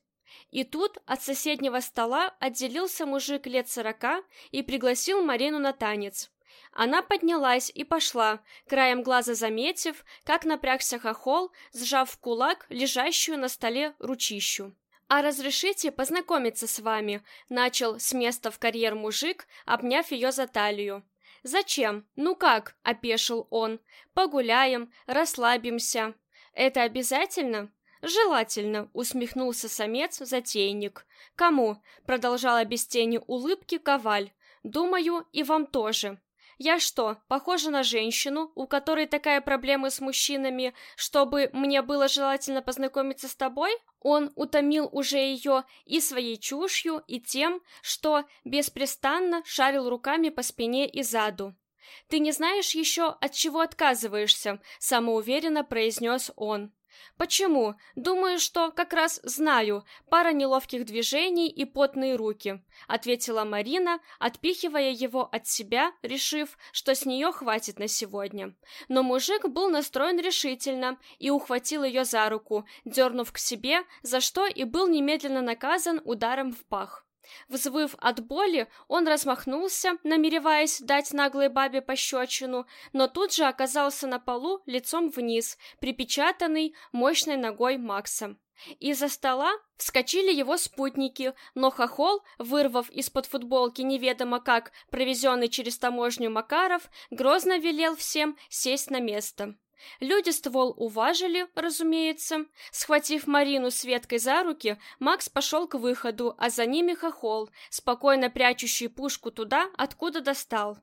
И тут от соседнего стола отделился мужик лет сорока и пригласил Марину на танец. Она поднялась и пошла, краем глаза заметив, как напрягся хохол, сжав в кулак лежащую на столе ручищу. «А разрешите познакомиться с вами?» — начал с места в карьер мужик, обняв ее за талию. «Зачем? Ну как?» — опешил он. «Погуляем, расслабимся». «Это обязательно?» «Желательно», — усмехнулся самец-затейник. «Кому?» — продолжала без тени улыбки Коваль. «Думаю, и вам тоже». «Я что, похожа на женщину, у которой такая проблема с мужчинами, чтобы мне было желательно познакомиться с тобой?» Он утомил уже ее и своей чушью, и тем, что беспрестанно шарил руками по спине и заду. «Ты не знаешь еще, от чего отказываешься», — самоуверенно произнес он. Почему? Думаю, что как раз знаю. Пара неловких движений и потные руки, ответила Марина, отпихивая его от себя, решив, что с нее хватит на сегодня. Но мужик был настроен решительно и ухватил ее за руку, дернув к себе, за что и был немедленно наказан ударом в пах. Взвыв от боли, он размахнулся, намереваясь дать наглой бабе пощечину, но тут же оказался на полу лицом вниз, припечатанный мощной ногой Макса. Из-за стола вскочили его спутники, но хохол, вырвав из-под футболки неведомо как провезенный через таможню Макаров, грозно велел всем сесть на место. Люди ствол уважили, разумеется. Схватив Марину с веткой за руки, Макс пошел к выходу, а за ними хохол, спокойно прячущий пушку туда, откуда достал.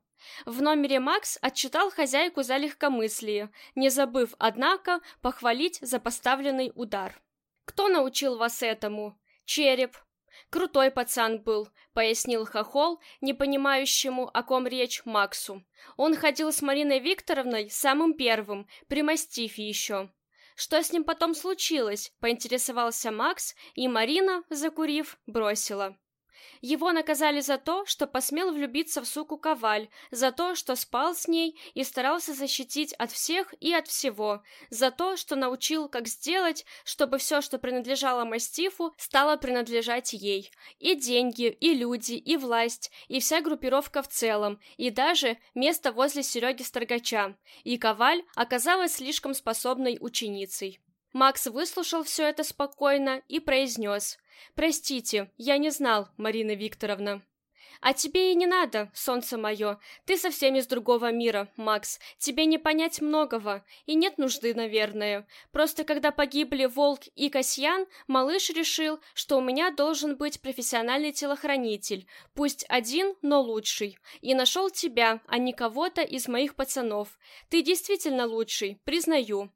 В номере Макс отчитал хозяйку за легкомыслие, не забыв, однако, похвалить за поставленный удар. «Кто научил вас этому?» «Череп», Крутой пацан был, пояснил Хохол, не понимающему, о ком речь, Максу. Он ходил с Мариной Викторовной самым первым, при мастифе еще. Что с ним потом случилось? Поинтересовался Макс, и Марина, закурив, бросила. Его наказали за то, что посмел влюбиться в суку Коваль, за то, что спал с ней и старался защитить от всех и от всего, за то, что научил, как сделать, чтобы все, что принадлежало мастифу, стало принадлежать ей. И деньги, и люди, и власть, и вся группировка в целом, и даже место возле Сереги Строгача. И Коваль оказалась слишком способной ученицей. Макс выслушал все это спокойно и произнес «Простите, я не знал, Марина Викторовна». «А тебе и не надо, солнце мое. Ты совсем из другого мира, Макс. Тебе не понять многого. И нет нужды, наверное. Просто когда погибли Волк и Касьян, малыш решил, что у меня должен быть профессиональный телохранитель. Пусть один, но лучший. И нашел тебя, а не кого-то из моих пацанов. Ты действительно лучший, признаю.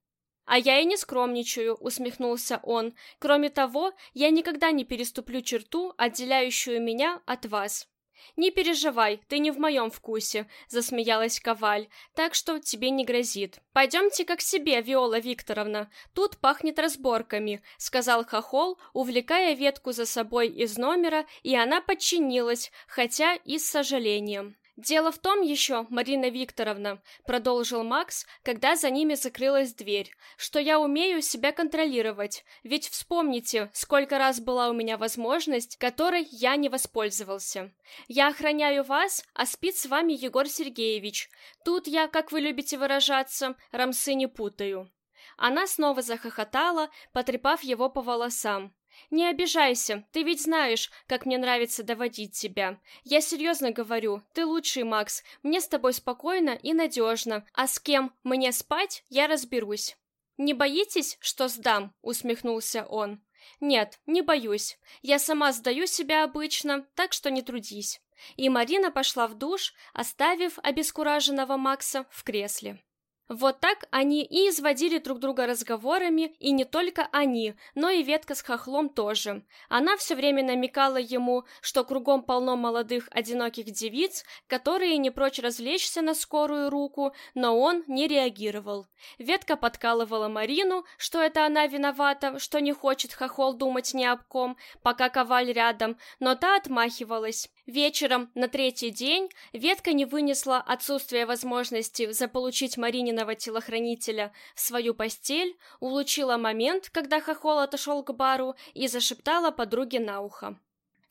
«А я и не скромничаю», — усмехнулся он. «Кроме того, я никогда не переступлю черту, отделяющую меня от вас». «Не переживай, ты не в моем вкусе», — засмеялась Коваль, «так что тебе не грозит». «Пойдемте-ка к себе, Виола Викторовна, тут пахнет разборками», — сказал Хохол, увлекая ветку за собой из номера, и она подчинилась, хотя и с сожалением. «Дело в том еще, Марина Викторовна», — продолжил Макс, когда за ними закрылась дверь, «что я умею себя контролировать, ведь вспомните, сколько раз была у меня возможность, которой я не воспользовался. Я охраняю вас, а спит с вами Егор Сергеевич. Тут я, как вы любите выражаться, рамсы не путаю». Она снова захохотала, потрепав его по волосам. «Не обижайся, ты ведь знаешь, как мне нравится доводить тебя. Я серьезно говорю, ты лучший, Макс, мне с тобой спокойно и надежно, а с кем мне спать, я разберусь». «Не боитесь, что сдам?» — усмехнулся он. «Нет, не боюсь. Я сама сдаю себя обычно, так что не трудись». И Марина пошла в душ, оставив обескураженного Макса в кресле. Вот так они и изводили друг друга разговорами, и не только они, но и ветка с хохлом тоже. Она все время намекала ему, что кругом полно молодых одиноких девиц, которые не прочь развлечься на скорую руку, но он не реагировал. Ветка подкалывала Марину, что это она виновата, что не хочет хохол думать ни об ком, пока коваль рядом, но та отмахивалась. Вечером на третий день ветка не вынесла отсутствия возможности заполучить Марининого телохранителя в свою постель, улучила момент, когда хохол отошел к бару и зашептала подруге на ухо.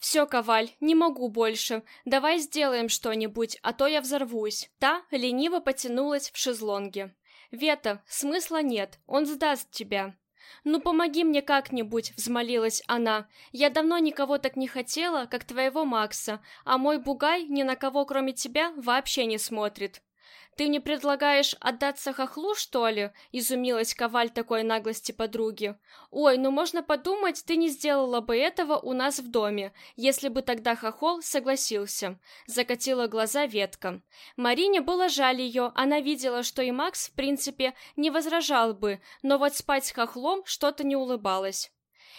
«Все, Коваль, не могу больше. Давай сделаем что-нибудь, а то я взорвусь». Та лениво потянулась в шезлонге. «Вета, смысла нет, он сдаст тебя». «Ну помоги мне как-нибудь», — взмолилась она. «Я давно никого так не хотела, как твоего Макса, а мой бугай ни на кого, кроме тебя, вообще не смотрит». «Ты мне предлагаешь отдаться хохлу, что ли?» — изумилась Коваль такой наглости подруги. «Ой, ну можно подумать, ты не сделала бы этого у нас в доме, если бы тогда хохол согласился», — закатила глаза ветка. Марине было жаль ее, она видела, что и Макс, в принципе, не возражал бы, но вот спать с хохлом что-то не улыбалось.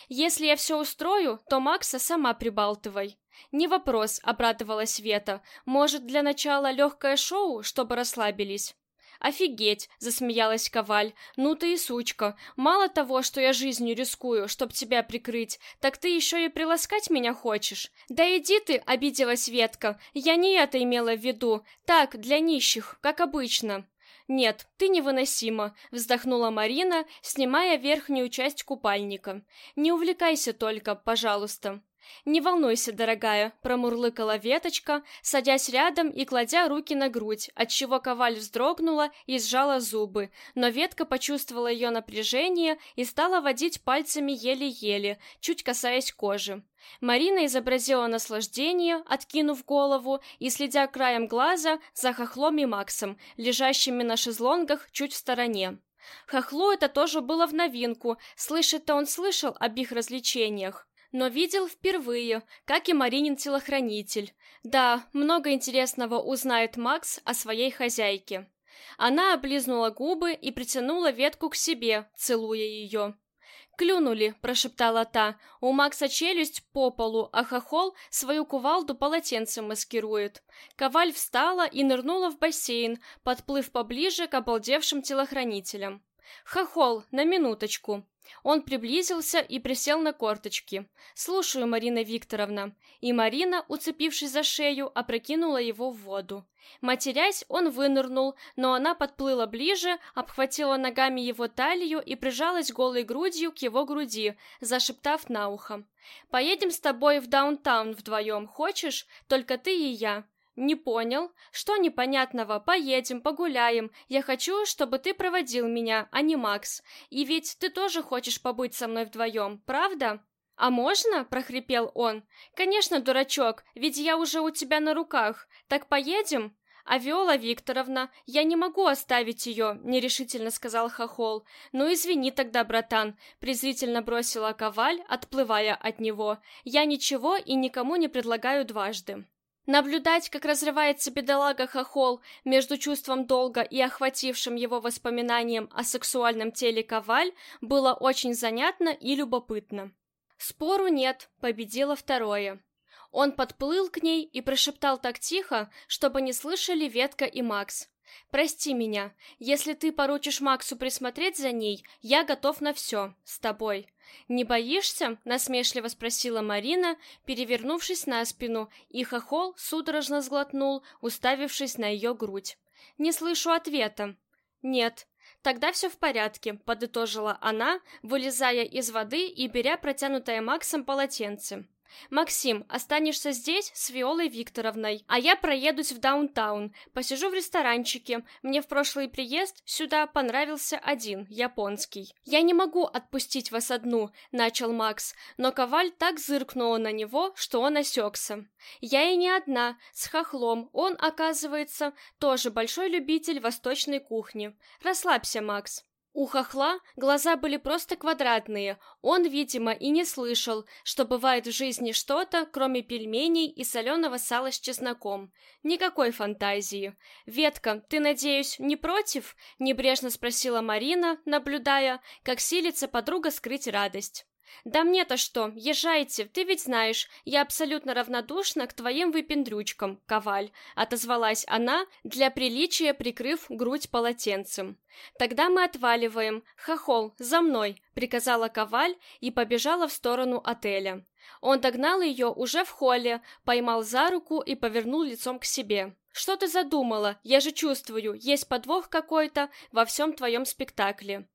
«Если я все устрою, то Макса сама прибалтывай», «Не вопрос», — обрадовалась Вета. «Может, для начала легкое шоу, чтобы расслабились?» «Офигеть!» — засмеялась Коваль. «Ну ты и сучка. Мало того, что я жизнью рискую, чтоб тебя прикрыть, так ты еще и приласкать меня хочешь. Да иди ты!» — обиделась Ветка. «Я не это имела в виду. Так, для нищих, как обычно». «Нет, ты невыносима», — вздохнула Марина, снимая верхнюю часть купальника. «Не увлекайся только, пожалуйста». «Не волнуйся, дорогая», — промурлыкала веточка, садясь рядом и кладя руки на грудь, отчего коваль вздрогнула и сжала зубы, но ветка почувствовала ее напряжение и стала водить пальцами еле-еле, чуть касаясь кожи. Марина изобразила наслаждение, откинув голову и следя краем глаза за хохлом и Максом, лежащими на шезлонгах чуть в стороне. Хохлу это тоже было в новинку, слышать-то он слышал об их развлечениях но видел впервые, как и Маринин телохранитель. Да, много интересного узнает Макс о своей хозяйке. Она облизнула губы и притянула ветку к себе, целуя ее. «Клюнули», — прошептала та. «У Макса челюсть по полу, а хохол свою кувалду полотенцем маскирует». Коваль встала и нырнула в бассейн, подплыв поближе к обалдевшим телохранителям. «Хохол, на минуточку», он приблизился и присел на корточки. «Слушаю, Марина Викторовна». И Марина, уцепившись за шею, опрокинула его в воду. Матерясь, он вынырнул, но она подплыла ближе, обхватила ногами его талию и прижалась голой грудью к его груди, зашептав на ухо. «Поедем с тобой в даунтаун вдвоем, хочешь? Только ты и я. «Не понял. Что непонятного? Поедем, погуляем. Я хочу, чтобы ты проводил меня, а не Макс. И ведь ты тоже хочешь побыть со мной вдвоем, правда?» «А можно?» — прохрипел он. «Конечно, дурачок, ведь я уже у тебя на руках. Так поедем?» «А Виола Викторовна, я не могу оставить ее», — нерешительно сказал Хохол. «Ну извини тогда, братан», — презрительно бросила Коваль, отплывая от него. «Я ничего и никому не предлагаю дважды». Наблюдать, как разрывается бедолага Хохол между чувством долга и охватившим его воспоминанием о сексуальном теле Коваль, было очень занятно и любопытно. Спору нет, победило второе. Он подплыл к ней и прошептал так тихо, чтобы не слышали Ветка и Макс. Прости меня. Если ты поручишь Максу присмотреть за ней, я готов на все. С тобой. Не боишься? насмешливо спросила Марина, перевернувшись на спину, и хохол судорожно сглотнул, уставившись на ее грудь. Не слышу ответа. Нет. Тогда все в порядке, подытожила она, вылезая из воды и беря протянутое Максом полотенце. «Максим, останешься здесь с Виолой Викторовной, а я проедусь в даунтаун, посижу в ресторанчике. Мне в прошлый приезд сюда понравился один, японский». «Я не могу отпустить вас одну», — начал Макс, но Коваль так зыркнула на него, что он осекся. «Я и не одна, с хохлом. Он, оказывается, тоже большой любитель восточной кухни. Расслабься, Макс». У хохла глаза были просто квадратные. Он, видимо, и не слышал, что бывает в жизни что-то, кроме пельменей и соленого сала с чесноком. Никакой фантазии. «Ветка, ты, надеюсь, не против?» — небрежно спросила Марина, наблюдая, как силится подруга скрыть радость. «Да мне-то что, езжайте, ты ведь знаешь, я абсолютно равнодушна к твоим выпендрючкам, Коваль», — отозвалась она, для приличия прикрыв грудь полотенцем. «Тогда мы отваливаем. Хохол, за мной!» — приказала Коваль и побежала в сторону отеля. Он догнал ее уже в холле, поймал за руку и повернул лицом к себе. «Что ты задумала? Я же чувствую, есть подвох какой-то во всем твоем спектакле».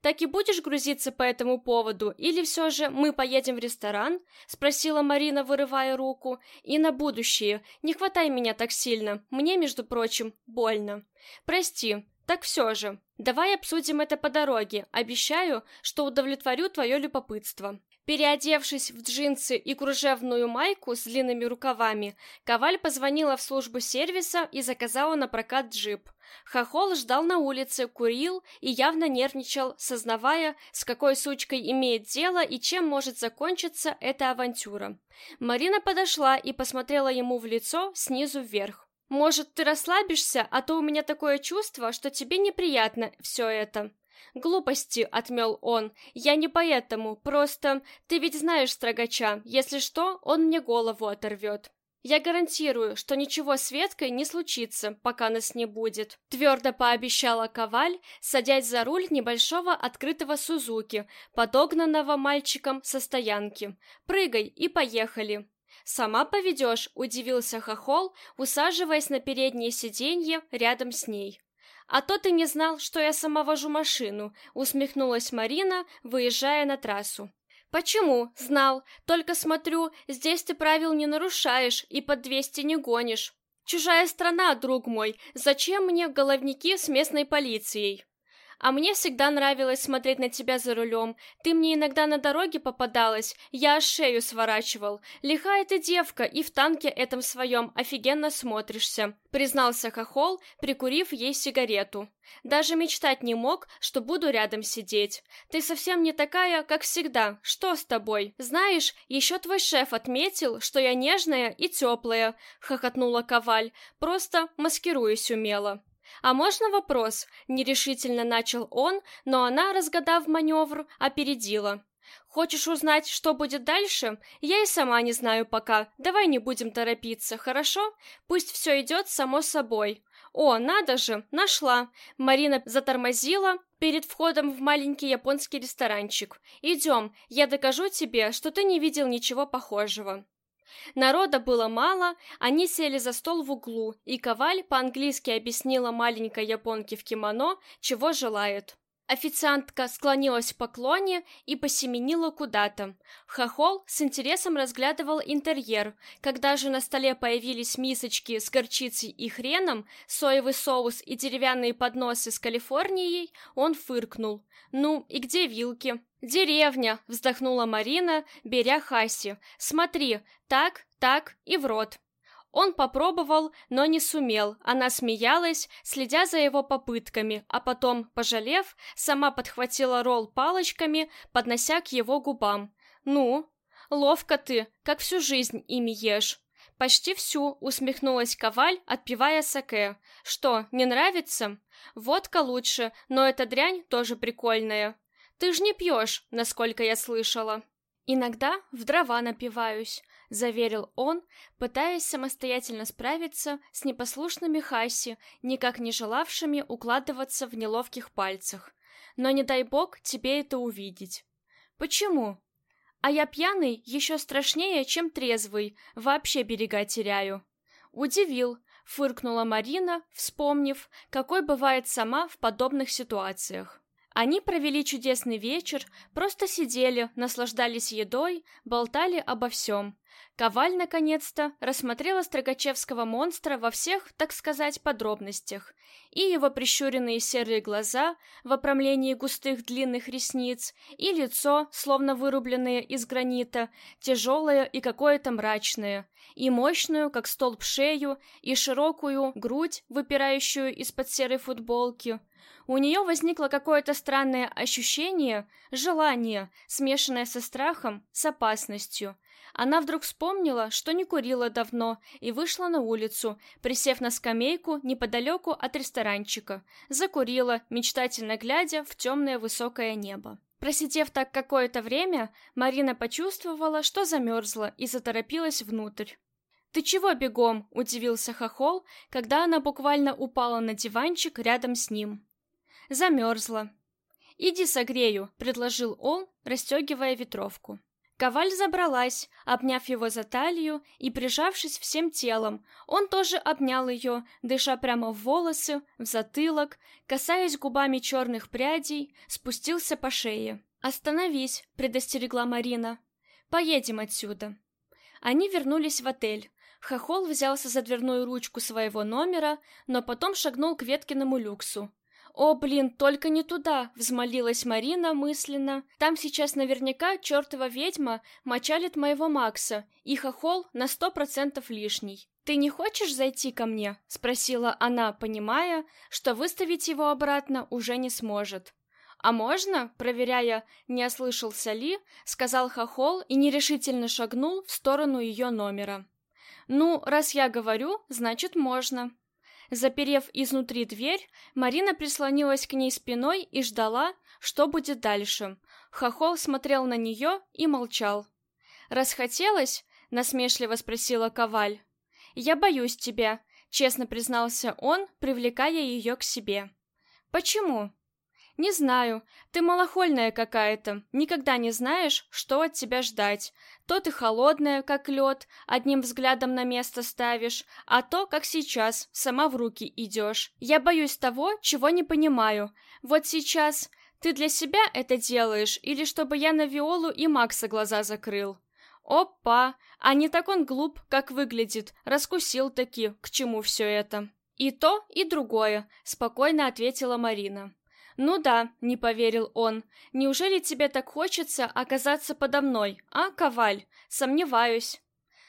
«Так и будешь грузиться по этому поводу, или все же мы поедем в ресторан?» — спросила Марина, вырывая руку. «И на будущее. Не хватай меня так сильно. Мне, между прочим, больно. Прости, так все же, давай обсудим это по дороге. Обещаю, что удовлетворю твое любопытство. Переодевшись в джинсы и кружевную майку с длинными рукавами, Коваль позвонила в службу сервиса и заказала на прокат джип. Хохол ждал на улице, курил и явно нервничал, сознавая, с какой сучкой имеет дело и чем может закончиться эта авантюра. Марина подошла и посмотрела ему в лицо снизу вверх. «Может, ты расслабишься, а то у меня такое чувство, что тебе неприятно все это». «Глупости», — отмел он. «Я не поэтому, просто... Ты ведь знаешь строгача. Если что, он мне голову оторвет». «Я гарантирую, что ничего с Веткой не случится, пока нас не будет», — твердо пообещала Коваль, садясь за руль небольшого открытого Сузуки, подогнанного мальчиком со стоянки. «Прыгай и поехали». «Сама поведешь?» — удивился Хохол, усаживаясь на переднее сиденье рядом с ней. «А то ты не знал, что я сама вожу машину», — усмехнулась Марина, выезжая на трассу. «Почему? Знал. Только смотрю, здесь ты правил не нарушаешь и под двести не гонишь. Чужая страна, друг мой. Зачем мне головники с местной полицией?» А мне всегда нравилось смотреть на тебя за рулем. Ты мне иногда на дороге попадалась, я шею сворачивал. Лихая ты девка, и в танке этом своем офигенно смотришься», — признался Хохол, прикурив ей сигарету. «Даже мечтать не мог, что буду рядом сидеть. Ты совсем не такая, как всегда. Что с тобой? Знаешь, еще твой шеф отметил, что я нежная и теплая», — хохотнула Коваль. «Просто маскируюсь умело». «А можно вопрос?» — нерешительно начал он, но она, разгадав маневр, опередила. «Хочешь узнать, что будет дальше? Я и сама не знаю пока. Давай не будем торопиться, хорошо? Пусть все идет само собой». «О, надо же, нашла!» Марина затормозила перед входом в маленький японский ресторанчик. «Идем, я докажу тебе, что ты не видел ничего похожего». Народа было мало, они сели за стол в углу, и Коваль по-английски объяснила маленькой японке в кимоно, чего желает. Официантка склонилась в поклоне и посеменила куда-то. Хохол с интересом разглядывал интерьер. Когда же на столе появились мисочки с горчицей и хреном, соевый соус и деревянные подносы с Калифорнией, он фыркнул. «Ну, и где вилки?» «Деревня!» — вздохнула Марина, беря Хаси. «Смотри, так, так и в рот». Он попробовал, но не сумел. Она смеялась, следя за его попытками, а потом, пожалев, сама подхватила ролл палочками, поднося к его губам. «Ну, ловко ты, как всю жизнь ими ешь». «Почти всю», — усмехнулась Коваль, отпивая саке. «Что, не нравится?» «Водка лучше, но эта дрянь тоже прикольная». «Ты ж не пьешь, насколько я слышала». «Иногда в дрова напиваюсь», — заверил он, пытаясь самостоятельно справиться с непослушными Хаси, никак не желавшими укладываться в неловких пальцах. «Но не дай бог тебе это увидеть». «Почему?» «А я пьяный еще страшнее, чем трезвый, вообще берега теряю». «Удивил», — фыркнула Марина, вспомнив, какой бывает сама в подобных ситуациях. Они провели чудесный вечер, просто сидели, наслаждались едой, болтали обо всем. Коваль, наконец-то, рассмотрела Строгачевского монстра во всех, так сказать, подробностях. И его прищуренные серые глаза в обрамлении густых длинных ресниц, и лицо, словно вырубленное из гранита, тяжелое и какое-то мрачное, и мощную, как столб шею, и широкую грудь, выпирающую из-под серой футболки — у нее возникло какое-то странное ощущение, желание, смешанное со страхом, с опасностью. Она вдруг вспомнила, что не курила давно, и вышла на улицу, присев на скамейку неподалеку от ресторанчика. Закурила, мечтательно глядя в темное высокое небо. Просидев так какое-то время, Марина почувствовала, что замерзла, и заторопилась внутрь. «Ты чего бегом?» – удивился Хохол, когда она буквально упала на диванчик рядом с ним. Замерзла. «Иди согрею», — предложил он, расстегивая ветровку. Коваль забралась, обняв его за талию и прижавшись всем телом. Он тоже обнял ее, дыша прямо в волосы, в затылок, касаясь губами черных прядей, спустился по шее. «Остановись», — предостерегла Марина. «Поедем отсюда». Они вернулись в отель. Хохол взялся за дверную ручку своего номера, но потом шагнул к Веткиному люксу. «О, блин, только не туда!» — взмолилась Марина мысленно. «Там сейчас наверняка чертова ведьма мочалит моего Макса, и хохол на сто процентов лишний». «Ты не хочешь зайти ко мне?» — спросила она, понимая, что выставить его обратно уже не сможет. «А можно?» — проверяя, не ослышался ли, сказал хохол и нерешительно шагнул в сторону ее номера. «Ну, раз я говорю, значит, можно». Заперев изнутри дверь, Марина прислонилась к ней спиной и ждала, что будет дальше. Хохол смотрел на нее и молчал. «Расхотелось?» — насмешливо спросила Коваль. «Я боюсь тебя», — честно признался он, привлекая ее к себе. «Почему?» «Не знаю. Ты малохольная какая-то. Никогда не знаешь, что от тебя ждать. То ты холодная, как лед, одним взглядом на место ставишь, а то, как сейчас, сама в руки идешь. Я боюсь того, чего не понимаю. Вот сейчас ты для себя это делаешь или чтобы я на Виолу и Макса глаза закрыл?» «Опа! А не так он глуп, как выглядит. Раскусил таки, к чему все это». «И то, и другое», — спокойно ответила Марина. «Ну да», — не поверил он. «Неужели тебе так хочется оказаться подо мной, а, Коваль? Сомневаюсь».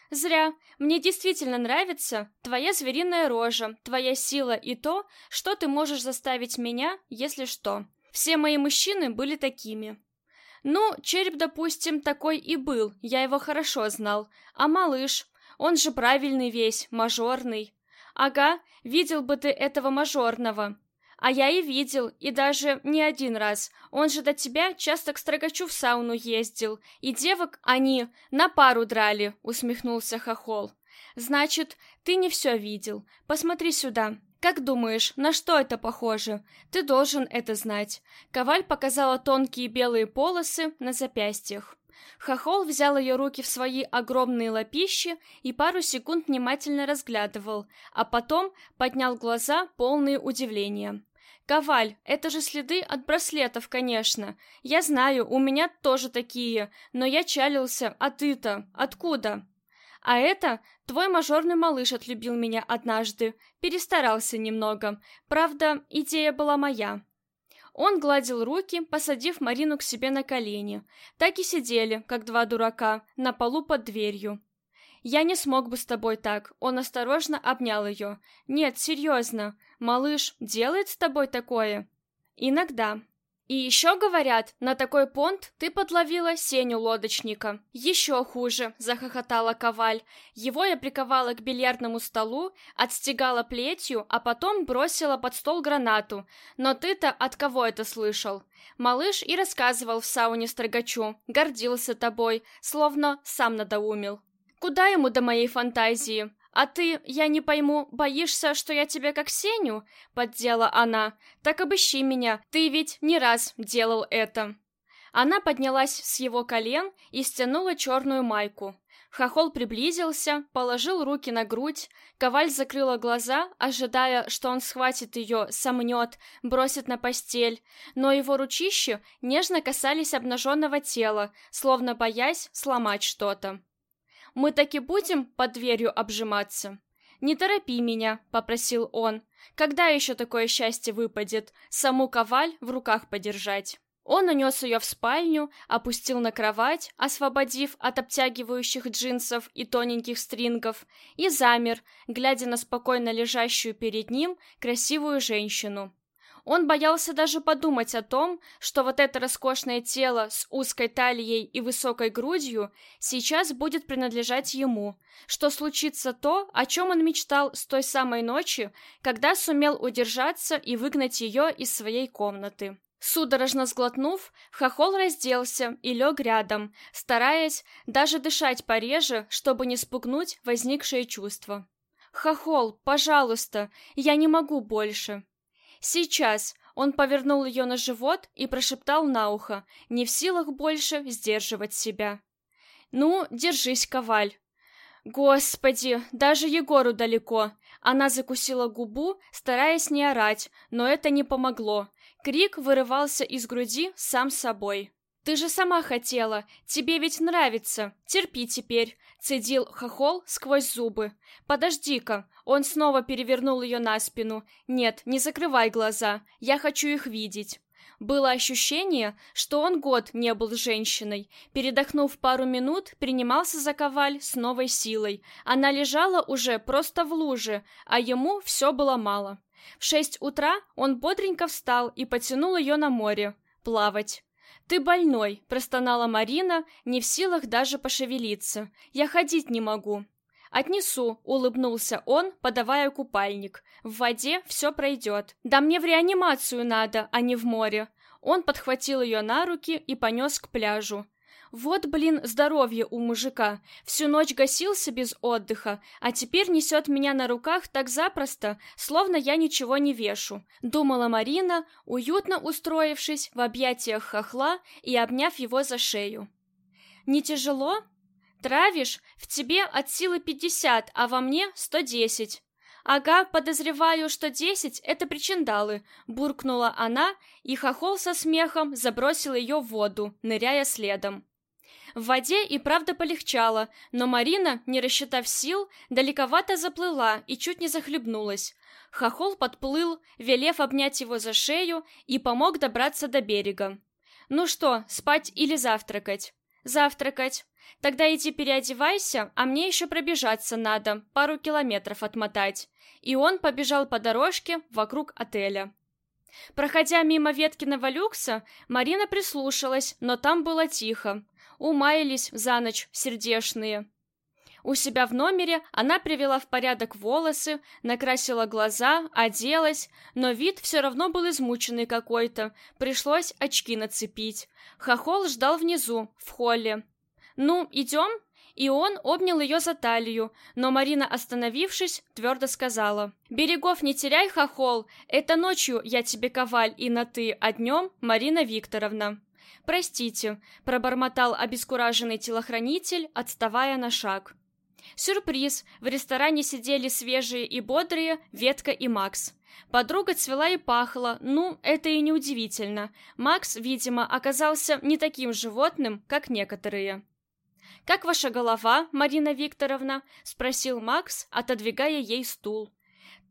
«Зря. Мне действительно нравится твоя звериная рожа, твоя сила и то, что ты можешь заставить меня, если что. Все мои мужчины были такими». «Ну, череп, допустим, такой и был, я его хорошо знал. А малыш? Он же правильный весь, мажорный». «Ага, видел бы ты этого мажорного. А я и видел, и даже не один раз. Он же до тебя часто к строгачу в сауну ездил, и девок они на пару драли, усмехнулся Хохол. Значит, ты не все видел. Посмотри сюда. Как думаешь, на что это похоже? Ты должен это знать. Коваль показала тонкие белые полосы на запястьях. Хохол взял ее руки в свои огромные лапищи и пару секунд внимательно разглядывал, а потом поднял глаза, полные удивления. «Коваль, это же следы от браслетов, конечно. Я знаю, у меня тоже такие, но я чалился, а ты-то откуда?» «А это твой мажорный малыш отлюбил меня однажды, перестарался немного. Правда, идея была моя». Он гладил руки, посадив Марину к себе на колени. Так и сидели, как два дурака, на полу под дверью. «Я не смог бы с тобой так», — он осторожно обнял ее. «Нет, серьезно, малыш делает с тобой такое?» «Иногда». И еще говорят, на такой понт ты подловила Сеню лодочника. Еще хуже, захохотала Коваль. Его я приковала к бильярдному столу, отстегала плетью, а потом бросила под стол гранату. Но ты-то от кого это слышал? Малыш и рассказывал в сауне строгачу, гордился тобой, словно сам надоумил. Куда ему до моей фантазии? «А ты, я не пойму, боишься, что я тебя как Сеню?» — поддела она. «Так обыщи меня, ты ведь не раз делал это». Она поднялась с его колен и стянула черную майку. Хохол приблизился, положил руки на грудь, Коваль закрыла глаза, ожидая, что он схватит ее, сомнет, бросит на постель, но его ручищи нежно касались обнаженного тела, словно боясь сломать что-то. Мы так и будем под дверью обжиматься. Не торопи меня, попросил он. Когда еще такое счастье выпадет? Саму коваль в руках подержать. Он унес ее в спальню, опустил на кровать, освободив от обтягивающих джинсов и тоненьких стрингов, и замер, глядя на спокойно лежащую перед ним красивую женщину. Он боялся даже подумать о том, что вот это роскошное тело с узкой талией и высокой грудью сейчас будет принадлежать ему, что случится то, о чем он мечтал с той самой ночи, когда сумел удержаться и выгнать ее из своей комнаты. Судорожно сглотнув, хохол разделся и лег рядом, стараясь даже дышать пореже, чтобы не спугнуть возникшее чувство. «Хохол, пожалуйста, я не могу больше!» Сейчас он повернул ее на живот и прошептал на ухо, не в силах больше сдерживать себя. «Ну, держись, Коваль». «Господи, даже Егору далеко!» Она закусила губу, стараясь не орать, но это не помогло. Крик вырывался из груди сам собой. «Ты же сама хотела, тебе ведь нравится, терпи теперь», — цедил хохол сквозь зубы. «Подожди-ка», — он снова перевернул ее на спину. «Нет, не закрывай глаза, я хочу их видеть». Было ощущение, что он год не был женщиной. Передохнув пару минут, принимался за коваль с новой силой. Она лежала уже просто в луже, а ему все было мало. В шесть утра он бодренько встал и потянул ее на море. Плавать. «Ты больной», — простонала Марина, не в силах даже пошевелиться. «Я ходить не могу». «Отнесу», — улыбнулся он, подавая купальник. «В воде все пройдет. Да мне в реанимацию надо, а не в море». Он подхватил ее на руки и понес к пляжу. Вот, блин, здоровье у мужика. Всю ночь гасился без отдыха, а теперь несет меня на руках так запросто, словно я ничего не вешу. Думала Марина, уютно устроившись в объятиях хохла и обняв его за шею. Не тяжело? Травишь? В тебе от силы пятьдесят, а во мне сто десять. «Ага, подозреваю, что десять — это причиндалы», — буркнула она, и хохол со смехом забросил ее в воду, ныряя следом. В воде и правда полегчало, но Марина, не рассчитав сил, далековато заплыла и чуть не захлебнулась. Хохол подплыл, велев обнять его за шею, и помог добраться до берега. «Ну что, спать или завтракать?» «Завтракать. Тогда иди переодевайся, а мне еще пробежаться надо, пару километров отмотать». И он побежал по дорожке вокруг отеля. Проходя мимо Веткиного люкса, Марина прислушалась, но там было тихо умаялись за ночь сердешные. У себя в номере она привела в порядок волосы, накрасила глаза, оделась, но вид все равно был измученный какой-то, пришлось очки нацепить. Хохол ждал внизу, в холле. «Ну, идем?» И он обнял ее за талию, но Марина, остановившись, твердо сказала. «Берегов не теряй, хохол, это ночью я тебе коваль и на «ты», а днем Марина Викторовна». «Простите», — пробормотал обескураженный телохранитель, отставая на шаг. Сюрприз. В ресторане сидели свежие и бодрые Ветка и Макс. Подруга цвела и пахла, ну, это и не удивительно. Макс, видимо, оказался не таким животным, как некоторые. «Как ваша голова, Марина Викторовна?» — спросил Макс, отодвигая ей стул.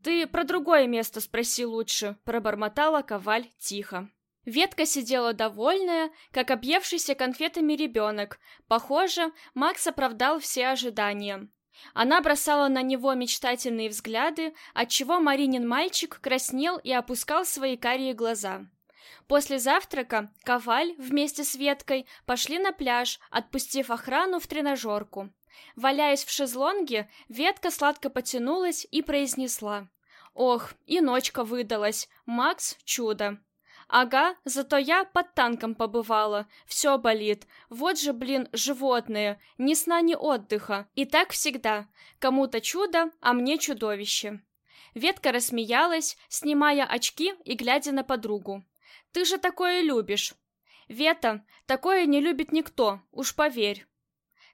«Ты про другое место спроси лучше», — пробормотала Коваль тихо. Ветка сидела довольная, как объевшийся конфетами ребенок. Похоже, Макс оправдал все ожидания. Она бросала на него мечтательные взгляды, отчего Маринин мальчик краснел и опускал свои карие глаза. После завтрака Коваль вместе с Веткой пошли на пляж, отпустив охрану в тренажерку. Валяясь в шезлонге, Ветка сладко потянулась и произнесла. «Ох, и ночка выдалась. Макс — чудо!» «Ага, зато я под танком побывала. Все болит. Вот же, блин, животные. Ни сна, ни отдыха. И так всегда. Кому-то чудо, а мне чудовище». Ветка рассмеялась, снимая очки и глядя на подругу. «Ты же такое любишь!» «Вета, такое не любит никто, уж поверь!»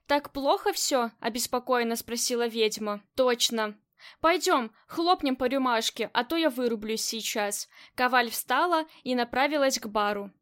«Так плохо все?» — обеспокоенно спросила ведьма. «Точно!» «Пойдем, хлопнем по рюмашке, а то я вырублюсь сейчас». Коваль встала и направилась к бару.